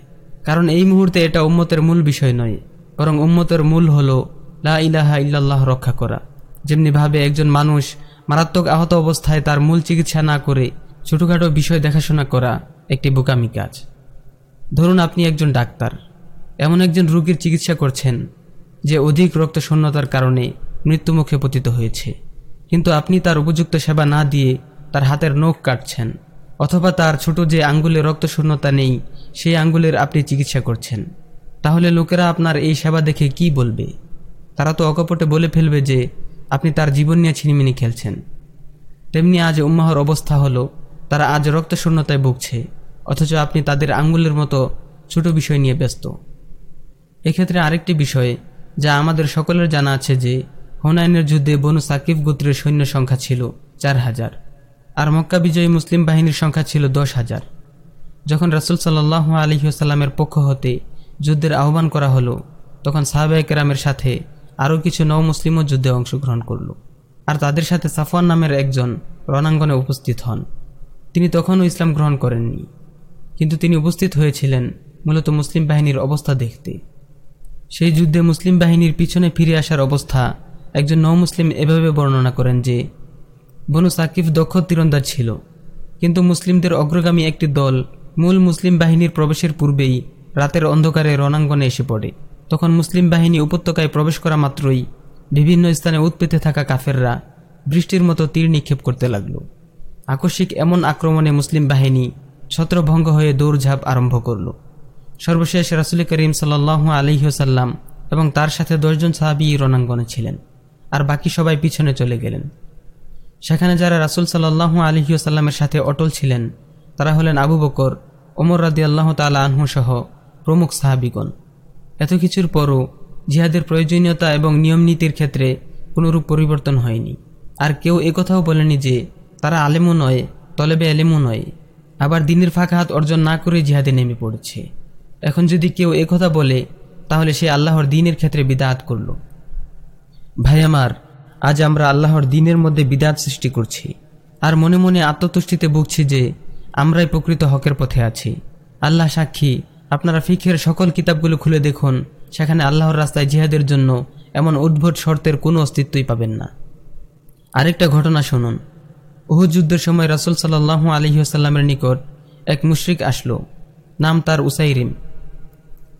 Speaker 13: কারণ এই মুহূর্তে এটা উম্মতের মূল বিষয় নয়, বরং উম্মতের মূল হলো লা ইলাহা ইল্লাল্লাহ রক্ষা করা। যেমনিভাবে একজন মানুষ মারাত্মক আহত অবস্থায় তার মূল চিকিৎসা না করে ছোটোখাটো বিষয় দেখাশোনা করা একটি বোকামি কাজ। ধরুন আপনি একজন ডাক্তার। এমন একজন রোগীর চিকিৎসা করছেন যে অধিক রক্ত শূন্যতার কারণে মৃত্যুমুখে পতিত হয়েছে। কিন্তু আপনি তার উপযুক্ত সেবা না দিয়ে তার হাতের নখ কাটছেন অথবা তার ছোট যে আঙ্গুলে রক্ত শূন্যতা নেই, সেই আঙ্গুলের আপনি চিকিৎসা করছেন। তাহলে লোকেরা আপনার এই সেবা দেখে কি বলবে? তারা তো অকপটে বলে ফেলবে যে আপনি তার জীবন নিয়ে ছিনিমিনি খেলছেন। তেমনি আজ উম্মাহর অবস্থা হলো তারা আজ রক্ত শূন্যতায় ভুগছে, অথচ আপনি তাদের আঙ্গুলের মতো ছোট বিষয় নিয়ে ব্যস্ত। এক্ষেত্রে আরেকটি বিষয় যা আমাদের সকলের জানা আছে যে হুনায়নের যুদ্ধে বনু সাকিব গোত্রের সৈন্য সংখ্যা ছিল চার হাজার, আর মক্কা বিজয়ী মুসলিম বাহিনীর সংখ্যা ছিল দশ হাজার। যখন রাসুল সাল্লাহ আলহিউসাল্লামের পক্ষ হতে যুদ্ধের আহ্বান করা হলো, তখন সাহাবাহিকেরামের সাথে আরও কিছু নও মুসলিমও যুদ্ধে অংশগ্রহণ করল। আর তাদের সাথে সাফওয়ান নামের একজন রণাঙ্গনে উপস্থিত হন। তিনি তখনও ইসলাম গ্রহণ করেননি। কিন্তু তিনি উপস্থিত হয়েছিলেন মূলত মুসলিম বাহিনীর অবস্থা দেখতে। সেই যুদ্ধে মুসলিম বাহিনীর পিছনে ফিরে আসার অবস্থা একজন নৌ মুসলিম এভাবে বর্ণনা করেন যে, বনু সাকিফ দক্ষ তীরন্দাজ ছিল, কিন্তু মুসলিমদের অগ্রগামী একটি দল মূল মুসলিম বাহিনীর প্রবেশের পূর্বেই রাতের অন্ধকারে রণাঙ্গনে এসে পড়ে। তখন মুসলিম বাহিনী উপত্যকায় প্রবেশ করা মাত্রই বিভিন্ন স্থানে উৎপেতে থাকা কাফেররা বৃষ্টির মতো তীর নিক্ষেপ করতে লাগল। আকস্মিক এমন আক্রমণে মুসলিম বাহিনী ছত্রভঙ্গ হয়ে দৌড়ঝাঁপ আরম্ভ করল। সর্বশেষ রাসুল করিম সাল্লাহ আলহিহসাল্লাম এবং তার সাথে দশজন সাহাবি রণাঙ্গনে ছিলেন আর বাকি সবাই পিছনে চলে গেলেন। সেখানে যারা রাসুল সাল্লাহ আলহিউসাল্লামের সাথে অটল ছিলেন, তারা হলেন আবু বকর, ওমর রাদি আল্লাহ তালা আনহু সহ প্রমুখ সাহাবিগণ। এত কিছুর পরও জিহাদের প্রয়োজনীয়তা এবং নিয়ম নীতির ক্ষেত্রে কোনোরূপ পরিবর্তন হয়নি। আর কেউ একথাও বলেনি যে তারা আলেমও নয়, তলেবে আলেমও নয়। আবার দিনের ফাঁকা হাত অর্জন না করে জিহাদে নেমে পড়েছে। এখন যদি কেউ একথা বলে, তাহলে সে আল্লাহর দিনের ক্ষেত্রে বিদাত করল। ভাই আমার, আজ আমরা আল্লাহর দিনের মধ্যে বিদাত সৃষ্টি করছি। আর মনে মনে আত্মতুষ্টিতে ভুগছি যে, আমরাই প্রকৃত হকের পথে আছি। আল্লাহ সাক্ষী, আপনারা ফিখের সকল কিতাবগুলো খুলে দেখুন, সেখানে আল্লাহর রাস্তায় জিহাদের জন্য এমন উদ্ভট শর্তের কোনো অস্তিত্বই পাবেন না। আরেকটা ঘটনা শুনুন। উহুদ যুদ্ধের সময় রাসুল সাল্লাহ আলহিহাসাল্লামের নিকট এক মুশরিক আসলো, নাম তার উসাইরিম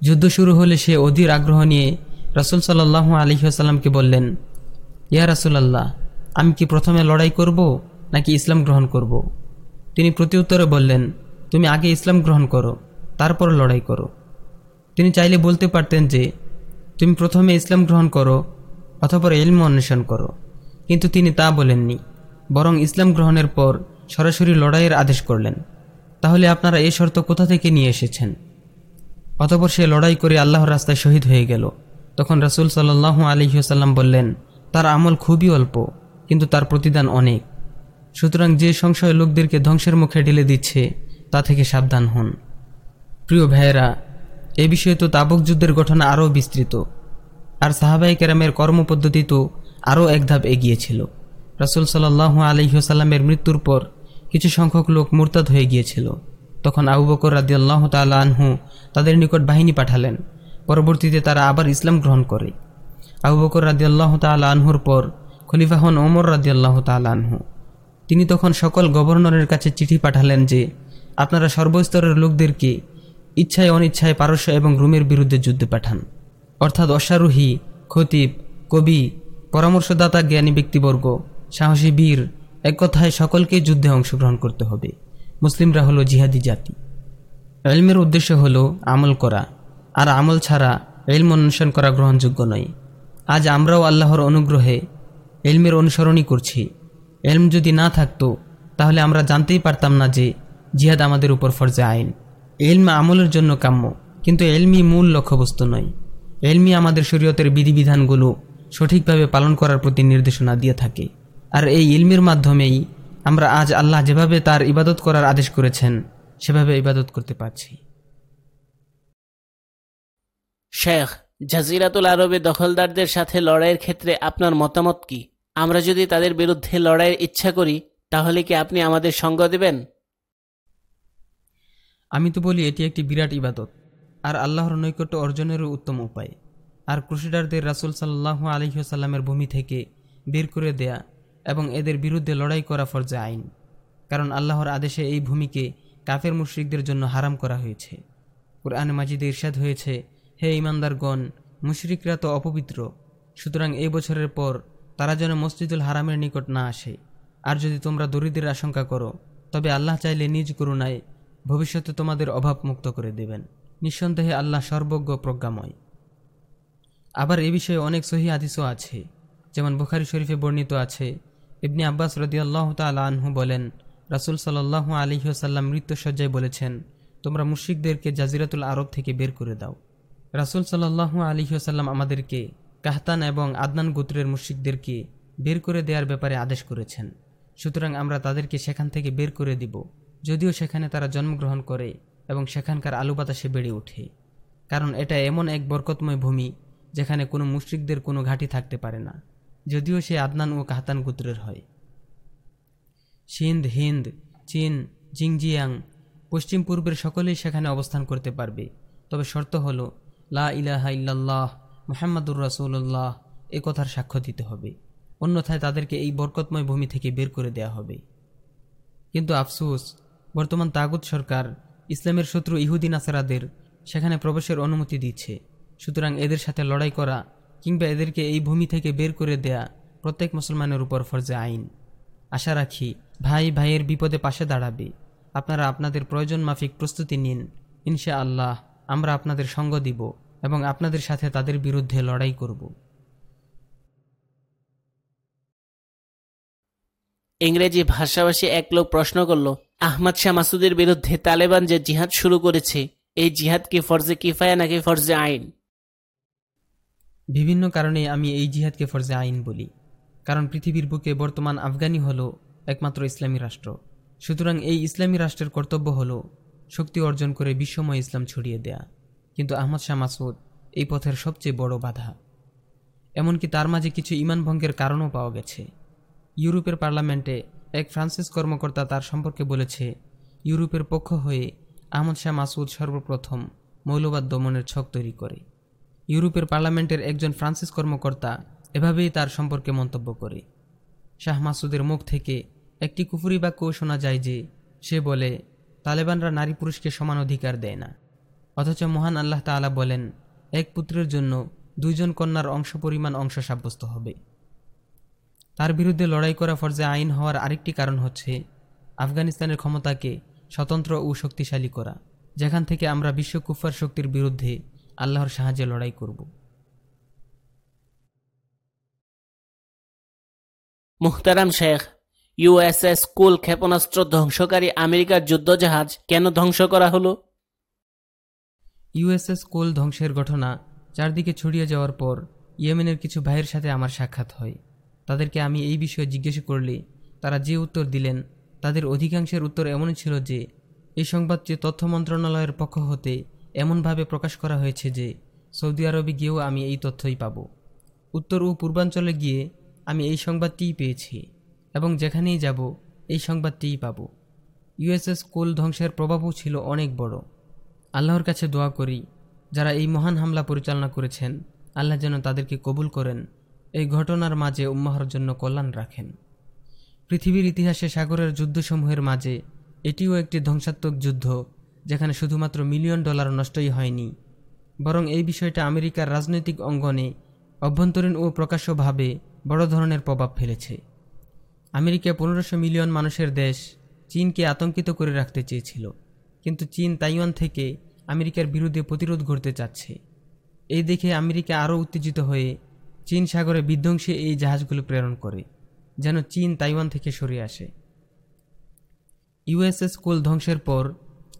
Speaker 13: যুদ্ধ শুরু হলে সে অধীর আগ্রহ নিয়ে রাসুল সাল্লাহ আলহিহাসাল্লামকে বললেন, ইয়া রাসুলাল্লাহ, আমি কি প্রথমে লড়াই করব নাকি ইসলাম গ্রহণ করব। তিনি প্রতিউত্তরে বললেন, তুমি আগে ইসলাম গ্রহণ করো, তারপর লড়াই করো। তিনি চাইলে বলতে পারতেন যে, তুমি প্রথমে ইসলাম গ্রহণ করো অথবা এলম অন্বেষণ করো। কিন্তু তিনি তা বলেননি। বরং ইসলাম গ্রহণের পর সরাসরি লড়াইয়ের আদেশ করলেন। তাহলে আপনারা এই শর্ত কোথা থেকে নিয়ে এসেছেন? অতপর সে লড়াই করে আল্লাহর রাস্তায় শহীদ হয়ে গেল। তখন রাসুল সাল্লাহ আলহিহসাল্লাম বললেন, তার আমল খুবই অল্প, কিন্তু তার প্রতিদান অনেক। সুতরাং যে সংশয় লোকদেরকে ধ্বংসের মুখে ঢেলে দিচ্ছে, তা থেকে সাবধান হন। প্রিয় ভাইয়েরা, এ বিষয়ে তো তাবক যুদ্ধের ঘটনা আরও বিস্তৃত। আর সাহাবাই কেরামের কর্মপদ্ধতি তো আরও এক ধাপ এগিয়েছিল রাসুল সাল্লাহ আলহিহসাল্লামের মৃত্যুর পর কিছু সংখ্যক লোক মুরতাদ হয়ে গিয়েছিল। তখন আবু বকর রাদি আল্লাহ আনহু তাদের নিকট বাহিনী পাঠালেন। পরবর্তীতে তারা আবার ইসলাম গ্রহণ করে। আবু বকর রাদি আল্লাহ আনহুর পর খলিফা হন ওমর রাদি আল্লাহ আনহু। তিনি তখন সকল গভর্নরের কাছে চিঠি পাঠালেন যে, আপনারা সর্বস্তরের লোকদেরকে ইচ্ছায় অনিচ্ছায় পারস্য এবং রুমের বিরুদ্ধে যুদ্ধে পাঠান। অর্থাৎ অশ্বারোহী, খতিব, কবি, পরামর্শদাতা, জ্ঞানী ব্যক্তিবর্গ সাহসী বীর, এক কথায় সকলকেই যুদ্ধে অংশগ্রহণ করতে হবে। মুসলিমরা হলো জিহাদি জাতি। এলমের উদ্দেশ্য হলো আমল করা, আর আমল ছাড়া এলম অনুসরণ করা গ্রহণযোগ্য নয়। আজ আমরাও আল্লাহর অনুগ্রহে এলমের অনুসরণই করছি। এলম যদি না থাকতো, তাহলে আমরা জানতেই পারতাম না যে জিহাদ আমাদের উপর ফরজে আইন। এলম আমলের জন্য কাম্য, কিন্তু এলমি মূল লক্ষ্যবস্তু নয়। এলমি আমাদের শরীয়তের বিধিবিধানগুলো সঠিকভাবে পালন করার প্রতি নির্দেশনা দিয়ে থাকে। আর এই ইলমির মাধ্যমেই আমরা আজ আল্লাহ যেভাবে তার ইবাদত করার আদেশ করেছেন সেভাবে ইবাদত করতে পারছি।
Speaker 14: শেখ জাজিরাতুল আরবে দখলদারদের সাথে লড়াইয়ের ক্ষেত্রে আপনার মতামত কি? আমরা যদি তাদের বিরুদ্ধে লড়াইয়ের ইচ্ছা করি তাহলে কি আপনি আমাদের সঙ্গ দেবেন?
Speaker 13: আমি তো বলি এটি একটি বিরাট ইবাদত আর আল্লাহর নৈকট্য অর্জনেরও উত্তম উপায়। আর ক্রুশিডারদের রাসুল সাল্লাহ আলহিহসাল্লামের ভূমি থেকে বের করে দেয়া এবং এদের বিরুদ্ধে লড়াই করা ফরজে আইন। কারণ আল্লাহর আদেশে এই ভূমিকে কাফের মুশ্রিকদের জন্য হারাম করা হয়েছে। কোরআন মাজিদে ইরশাদ হয়েছে, হে ইমানদারগণ, মুশরিকরা তো অপবিত্র। সুতরাং এই বছরের পর তারা যেন মসজিদুল হারামের নিকট না আসে। আর যদি তোমরা দরিদ্রের আশঙ্কা করো, তবে আল্লাহ চাইলে নিজ করুণায় ভবিষ্যতে তোমাদের অভাব মুক্ত করে দেবেন। নিঃসন্দেহে আল্লাহ সর্বজ্ঞ প্রজ্ঞাময়। আবার এ বিষয়ে অনেক সহি আদিসও আছে, যেমন বুখারি শরীফে বর্ণিত আছে ইবনি আব্বাস রদিয়াল্লাহ তাল আনহু বলেন, রাসুল সাল্লাহ আলিহাসাল্লাম মৃত্যুসজ্জায় বলেছেন, তোমরা মুশিকদেরকে জাজিরাতুল আরব থেকে বের করে দাও। রাসুল সাল্লাহ আলিহাসাল্লাম আমাদেরকে কাহতান এবং আদনান গোত্রের মুশিকদেরকে বের করে দেওয়ার ব্যাপারে আদেশ করেছেন। সুতরাং আমরা তাদেরকে সেখান থেকে বের করে দিব, যদিও সেখানে তারা জন্মগ্রহণ করে এবং সেখানকার আলু বাতাসে বেড়ে ওঠে। কারণ এটা এমন এক বরকতময় ভূমি, যেখানে কোনো মুশ্রিকদের কোনো ঘাঁটি থাকতে পারে না। যদিও সে আদনান ও কাহতান গোত্রের হয়। সিন্ধ, হিন্দ, চীন, জিংজিয়াং, পশ্চিম পূর্বের সকলেই সেখানে অবস্থান করতে পারবে। তবে শর্ত হল, লা ইলাহা ইল্লাল্লাহ, মোহাম্মদুর রাসুল্লাহ এ কথার সাক্ষ্য দিতে হবে। অন্যথায় তাদেরকে এই বরকতময় ভূমি থেকে বের করে দেয়া হবে। কিন্তু আফসোস, বর্তমান তাগুদ সরকার, ইসলামের শত্রু ইহুদিন আসারাদের সেখানে প্রবেশের অনুমতি দিচ্ছে। সুতরাং এদের সাথে লড়াই করা কিংবা এদেরকে এই ভূমি থেকে বের করে দেয়া প্রত্যেক মুসলমানের উপর ফরজে আইন। আশা রাখি, ভাই ভাইয়ের বিপদে পাশে দাঁড়াবে। আপনারা আপনাদের প্রয়োজন মাফিক প্রস্তুতি নিন। ইনশা আল্লাহ আমরা আপনাদের সঙ্গ দিব এবং আপনাদের সাথে তাদের বিরুদ্ধে লড়াই করব।
Speaker 14: ইংরেজি ভাষাভাষী এক লোক প্রশ্ন করল, আহমদ শাহ মাসুদের বিরুদ্ধে তালেবান যে জিহাদ শুরু করেছে, এই জিহাদ কি ফরজে কিফায়া নাকি ফরজে আইন?
Speaker 13: বিভিন্ন কারণে আমি এই জিহাদকে ফরজে আইন বলি। কারণ পৃথিবীর বুকে বর্তমান আফগানি হল একমাত্র ইসলামী রাষ্ট্র। সুতরাং এই ইসলামী রাষ্ট্রের কর্তব্য হল শক্তি অর্জন করে বিশ্বময় ইসলাম ছড়িয়ে দেয়া। কিন্তু আহমদ শাহ মাসুদ এই পথের সবচেয়ে বড় বাধা। এমনকি তার মাঝে কিছু ইমান ভঙ্গের কারণও পাওয়া গেছে। ইউরোপের পার্লামেন্টে এক ফ্রান্সিস কর্মকর্তা তার সম্পর্কে বলেছে, ইউরোপের পক্ষ হয়ে আহমদ শাহ মাসুদ সর্বপ্রথম মৌলবাদ দমনের ছক তৈরি করে। ইউরোপের পার্লামেন্টের একজন ফ্রান্সিস কর্মকর্তা এভাবেই তার সম্পর্কে মন্তব্য করে। শাহ মাসুদের মুখ থেকে একটি কুফুরি বাক্যও শোনা যায় যে, সে বলে, তালেবানরা নারী পুরুষকে সমান অধিকার দেয় না। অথচ মহান আল্লাহ তালা বলেন, এক পুত্রের জন্য দুইজন কন্যার অংশ পরিমাণ অংশ সাব্যস্ত হবে। তার বিরুদ্ধে লড়াই করা ফরজে আইন হওয়ার আরেকটি কারণ হচ্ছে, আফগানিস্তানের ক্ষমতাকে স্বতন্ত্র ও শক্তিশালী করা। যেখান থেকে আমরা বিশ্ব কুফার শক্তির বিরুদ্ধে আল্লাহর সাহায্যে লড়াই করব।
Speaker 14: মুহতারাম শেখ ইউএসএস স্কুল ক্ষেপণাস্ত্র ধ্বংসকারী আমেরিকার যুদ্ধজাহাজ কেন ধ্বংস করা হলো?
Speaker 13: ইউএসএস কোল ধ্বংসের ঘটনা চারদিকে ছড়িয়ে যাওয়ার পর ইয়েমেনের কিছু ভাইয়ের সাথে আমার সাক্ষাৎ হয়। তাদেরকে আমি এই বিষয়ে জিজ্ঞেস করলে তারা যে উত্তর দিলেন তাদের অধিকাংশের উত্তর এমনই ছিল যে এই সংবাদটি তথ্য মন্ত্রণালয়ের পক্ষ হতে এমনভাবে প্রকাশ করা হয়েছে যে, সৌদি আরবে গিয়েও আমি এই তথ্যই পাব। উত্তর ও পূর্বাঞ্চলে গিয়ে আমি এই সংবাদটিই পেয়েছি এবং যেখানেই যাব, এই সংবাদটিই পাব। ইউএসএস কোল ধ্বংসের প্রভাবও ছিল অনেক বড়। আল্লাহর কাছে দোয়া করি, যারা এই মহান হামলা পরিচালনা করেছেন, আল্লাহ যেন তাদেরকে কবুল করেন, এই ঘটনার মাঝে উম্মাহর জন্য কল্যাণ রাখেন। পৃথিবীর ইতিহাসে সাগরের যুদ্ধসমূহের মাঝে এটিও একটি ধ্বংসাত্মক যুদ্ধ। যেখানে শুধুমাত্র মিলিয়ন ডলার নষ্টই হয়নি। বরং এই বিষয়টা আমেরিকার রাজনৈতিক অঙ্গনে অভ্যন্তরীণ ও প্রকাশ্যভাবে বড় ধরনের প্রভাব ফেলেছে। আমেরিকা পনেরোশো মিলিয়ন মানুষের দেশ চীনকে আতঙ্কিত করে রাখতে চেয়েছিল। কিন্তু চীন তাইওয়ান থেকে আমেরিকার বিরুদ্ধে প্রতিরোধ গড়তে চাচ্ছে। এই দেখে আমেরিকা আরও উত্তেজিত হয়ে চীন সাগরে বিধ্বংসী এই জাহাজগুলো প্রেরণ করে, যেন চীন তাইওয়ান থেকে সরে আসে। ইউএসএস কোল ধ্বংসের পর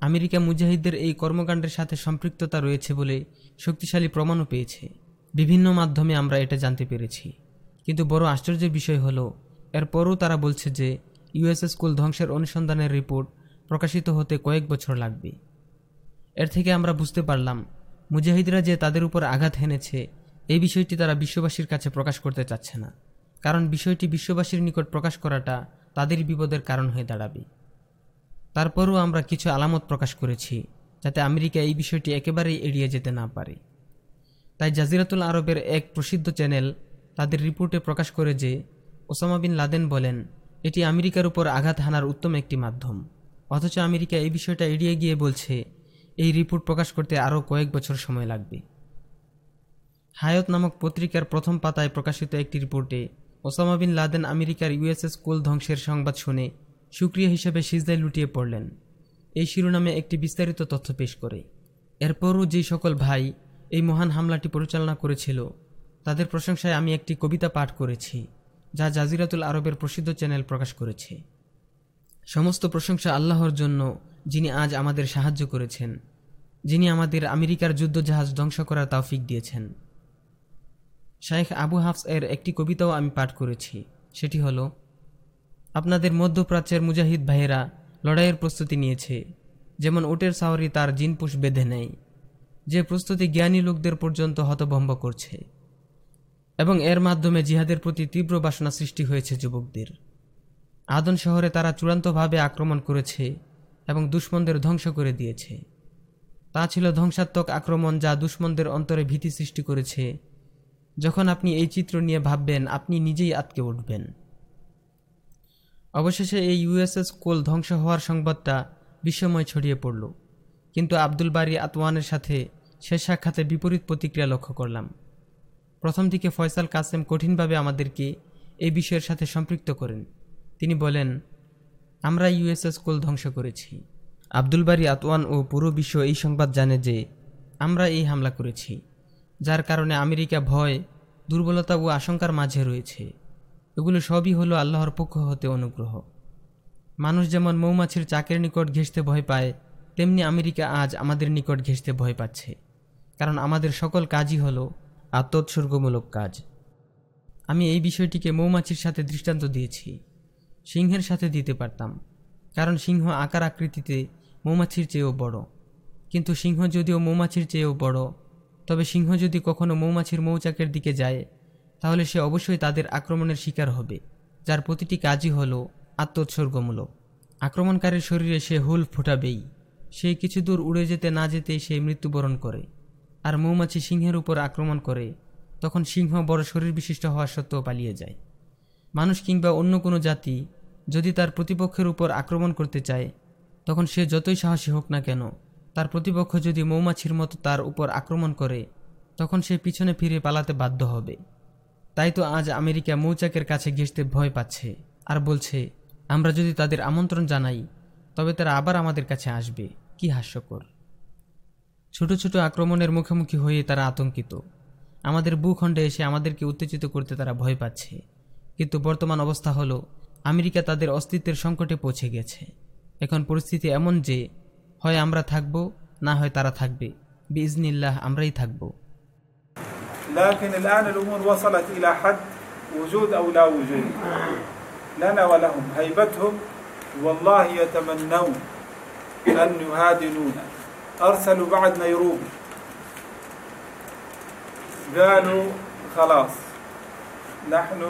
Speaker 13: আমেরিকা মুজাহিদদের এই কর্মকাণ্ডের সাথে সম্পৃক্ততা রয়েছে বলে শক্তিশালী প্রমাণও পেয়েছে। বিভিন্ন মাধ্যমে আমরা এটা জানতে পেরেছি। কিন্তু বড় আশ্চর্যের বিষয় হলো, এরপরও তারা বলছে যে ইউএসএস স্কুল ধ্বংসের অনুসন্ধানের রিপোর্ট প্রকাশিত হতে কয়েক বছর লাগবে। এর থেকে আমরা বুঝতে পারলাম, মুজাহিদরা যে তাদের উপর আঘাত হেনেছে, এই বিষয়টি তারা বিশ্ববাসীর কাছে প্রকাশ করতে চাচ্ছে না। কারণ বিষয়টি বিশ্ববাসীর নিকট প্রকাশ করাটা তাদের বিপদের কারণ হয়ে দাঁড়াবে। তারপরও আমরা কিছু আলামত প্রকাশ করেছি, যাতে আমেরিকা এই বিষয়টি একেবারেই এড়িয়ে যেতে না পারে। তাই জাজিরাতুল আরবের এক প্রসিদ্ধ চ্যানেল তাদের রিপোর্টে প্রকাশ করে যে, ওসামা বিন লাদেন বলেন, এটি আমেরিকার উপর আঘাত হানার উত্তম একটি মাধ্যম। অথচ আমেরিকা এই বিষয়টা এড়িয়ে গিয়ে বলছে, এই রিপোর্ট প্রকাশ করতে আরও কয়েক বছর সময় লাগবে। হায়ত নামক পত্রিকার প্রথম পাতায় প্রকাশিত একটি রিপোর্টে, ওসামা বিন লাদেন আমেরিকার ইউএসএস কোল ধ্বংসের সংবাদ শুনে সুক্রিয়া হিসেবে সিজদায় লুটিয়ে পড়লেন। এই শিরোনামে একটি বিস্তারিত তথ্য পেশ করে। এরপরও যে সকল ভাই এই মহান হামলাটি পরিচালনা করেছিল, তাদের প্রশংসায় আমি একটি কবিতা পাঠ করেছি, যা জাজিরাতুল আরবের প্রসিদ্ধ চ্যানেল প্রকাশ করেছে। সমস্ত প্রশংসা আল্লাহর জন্য যিনি আজ আমাদের সাহায্য করেছেন, যিনি আমাদের আমেরিকার যুদ্ধজাহাজ ধ্বংস করার তাওফিক দিয়েছেন। শায়েখ আবু হাফস এর একটি কবিতাও আমি পাঠ করেছি, সেটি হলো আপনাদের মধ্যপ্রাচ্যের মুজাহিদ ভাইয়েরা লড়াইয়ের প্রস্তুতি নিয়েছে। যেমন ওটের সাওয়ারি তার জিনপুষ বেঁধে নেয়, যে প্রস্তুতি জ্ঞানী লোকদের পর্যন্ত হতভম্ব করছে। এবং এর মাধ্যমে জিহাদের প্রতি তীব্র বাসনা সৃষ্টি হয়েছে যুবকদের। আদন শহরে তারা চূড়ান্তভাবে আক্রমণ করেছে এবং দুশ্মনদের ধ্বংস করে দিয়েছে। তা ছিল ধ্বংসাত্মক আক্রমণ যা দুশ্মনদের অন্তরে ভীতি সৃষ্টি করেছে। যখন আপনি এই চিত্র নিয়ে ভাববেন, আপনি নিজেই আটকে উঠবেন। অবশেষে এই ইউএসএস কোল ধ্বংস হওয়ার সংবাদটা বিশ্বময় ছড়িয়ে পড়ল। কিন্তু আব্দুল বারি আতওয়ানের সাথে শেষ সাক্ষাতে বিপরীত প্রতিক্রিয়া লক্ষ্য করলাম। প্রথম দিকে ফয়সাল কাসেম কঠিনভাবে আমাদেরকে এই বিষয়ের সাথে সম্পৃক্ত করেন। তিনি বলেন, আমরা ইউএসএস কোল ধ্বংস করেছি। আব্দুল বারি আতওয়ান ও পুরো বিশ্ব এই সংবাদ জানে যে আমরা এই হামলা করেছি, যার কারণে আমেরিকা ভয়, দুর্বলতা ও আশঙ্কার মাঝে রয়েছে। এগুলো সবই হলো আল্লাহর পক্ষ হতে অনুগ্রহ। মানুষ যেমন মৌমাছির চাকের নিকট ঘেঁষতে ভয় পায়, তেমনি আমেরিকা আজ আমাদের নিকট ঘেঁষতে ভয় পাচ্ছে। কারণ আমাদের সকল কাজই হলো আত্মোৎসর্গমূলক কাজ। আমি এই বিষয়টিকে মৌমাছির সাথে দৃষ্টান্ত দিয়েছি। সিংহের সাথে দিতে পারতাম, কারণ সিংহ আকার আকৃতিতে মৌমাছির চেয়েও বড়। কিন্তু সিংহ যদিও মৌমাছির চেয়েও বড়, তবে সিংহ যদি কখনো মৌমাছির মৌচাকের দিকে যায় তাহলে সে অবশ্যই তাদের আক্রমণের শিকার হবে, যার প্রতিটি কাজই হল আত্মোৎসর্গমূলক। আক্রমণকারীর শরীরে সে হুল ফোটাবেই, সে কিছু দূর উড়ে যেতে না যেতেই সে মৃত্যুবরণ করে। আর মৌমাছি সিংহের উপর আক্রমণ করে, তখন সিংহ বড় শরীর বিশিষ্ট হওয়া সত্ত্বেও পালিয়ে যায়। মানুষ কিংবা অন্য কোনো জাতি যদি তার প্রতিপক্ষের উপর আক্রমণ করতে চায়, তখন সে যতই সাহসী হোক না কেন, তার প্রতিপক্ষ যদি মৌমাছির মতো তার উপর আক্রমণ করে, তখন সে পিছনে ফিরে পালাতে বাধ্য হবে। তাই তো আজ আমেরিকা মৌচাকের কাছে ঘেঁষতে ভয় পাচ্ছে আর বলছে, আমরা যদি তাদের আমন্ত্রণ জানাই, তবে তারা আবার আমাদের কাছে আসবে। কি হাস্যকর। ছোট ছোট আক্রমণের মুখোমুখি হয়ে তারা আতঙ্কিত। আমাদের ভূখণ্ডে এসে আমাদেরকে উত্তেজিত করতে তারা ভয় পাচ্ছে। কিন্তু বর্তমান অবস্থা হলো, আমেরিকা তাদের অস্তিত্বের সংকটে পৌঁছে গেছে। এখন পরিস্থিতি এমন যে, হয় আমরা থাকব, না হয় তারা থাকবে। বিজনিল্লাহ আমরাই থাকব।
Speaker 9: لكن الآن الأمور وصلت إلى حد وجود أو لا وجود. لنا ولهم هيبتهم والله يتمنون أن يهادنونا. أرسلوا بعد نيروبي. قالوا خلاص نحن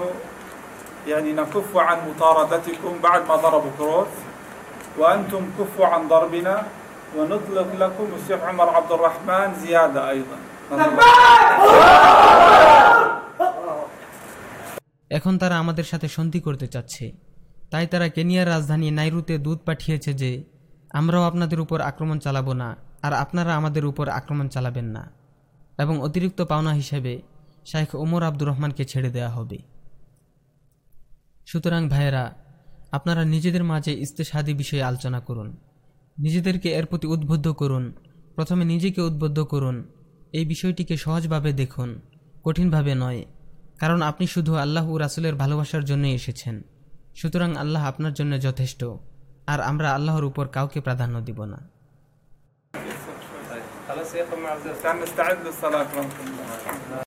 Speaker 9: يعني نكف عن مطاردتكم بعد ما ضربوا كروس وأنتم كفوا عن ضربنا ونطلق لكم الشيخ عمر عبد الرحمن زيادة أيضا.
Speaker 13: এখন তারা আমাদের সাথে সন্ধি করতে চাচ্ছে। তাই তারা কেনিয়ার রাজধানী নাইরুতে দুধ পাঠিয়েছে যে, আমরাও আপনাদের উপর আক্রমণ চালাবো না, আর আপনারা আমাদের উপর আক্রমণ চালাবেন না। এবং অতিরিক্ত পাওনা হিসেবে শাইখ ওমর আব্দুর রহমানকে ছেড়ে দেওয়া হবে। সুতরাং ভাইয়েরা, আপনারা নিজেদের মাঝে ইস্তেসাদি বিষয়ে আলোচনা করুন। নিজেদেরকে এর প্রতি উদ্বুদ্ধ করুন। প্রথমে নিজেকে উদ্বুদ্ধ করুন। এই বিষয়টিকে সহজভাবে দেখুন কঠিনভাবে নয় কারণ আপনি শুধু আল্লাহ ও রাসুলের ভালোবাসার জন্যই এসেছেন সুতরাং আল্লাহ আপনার জন্য যথেষ্ট আর আমরা আল্লাহর উপর কাউকে প্রাধান্য দিব না
Speaker 9: خلاص يا اخي مع السلامه نستعد للصلاه ورحمه الله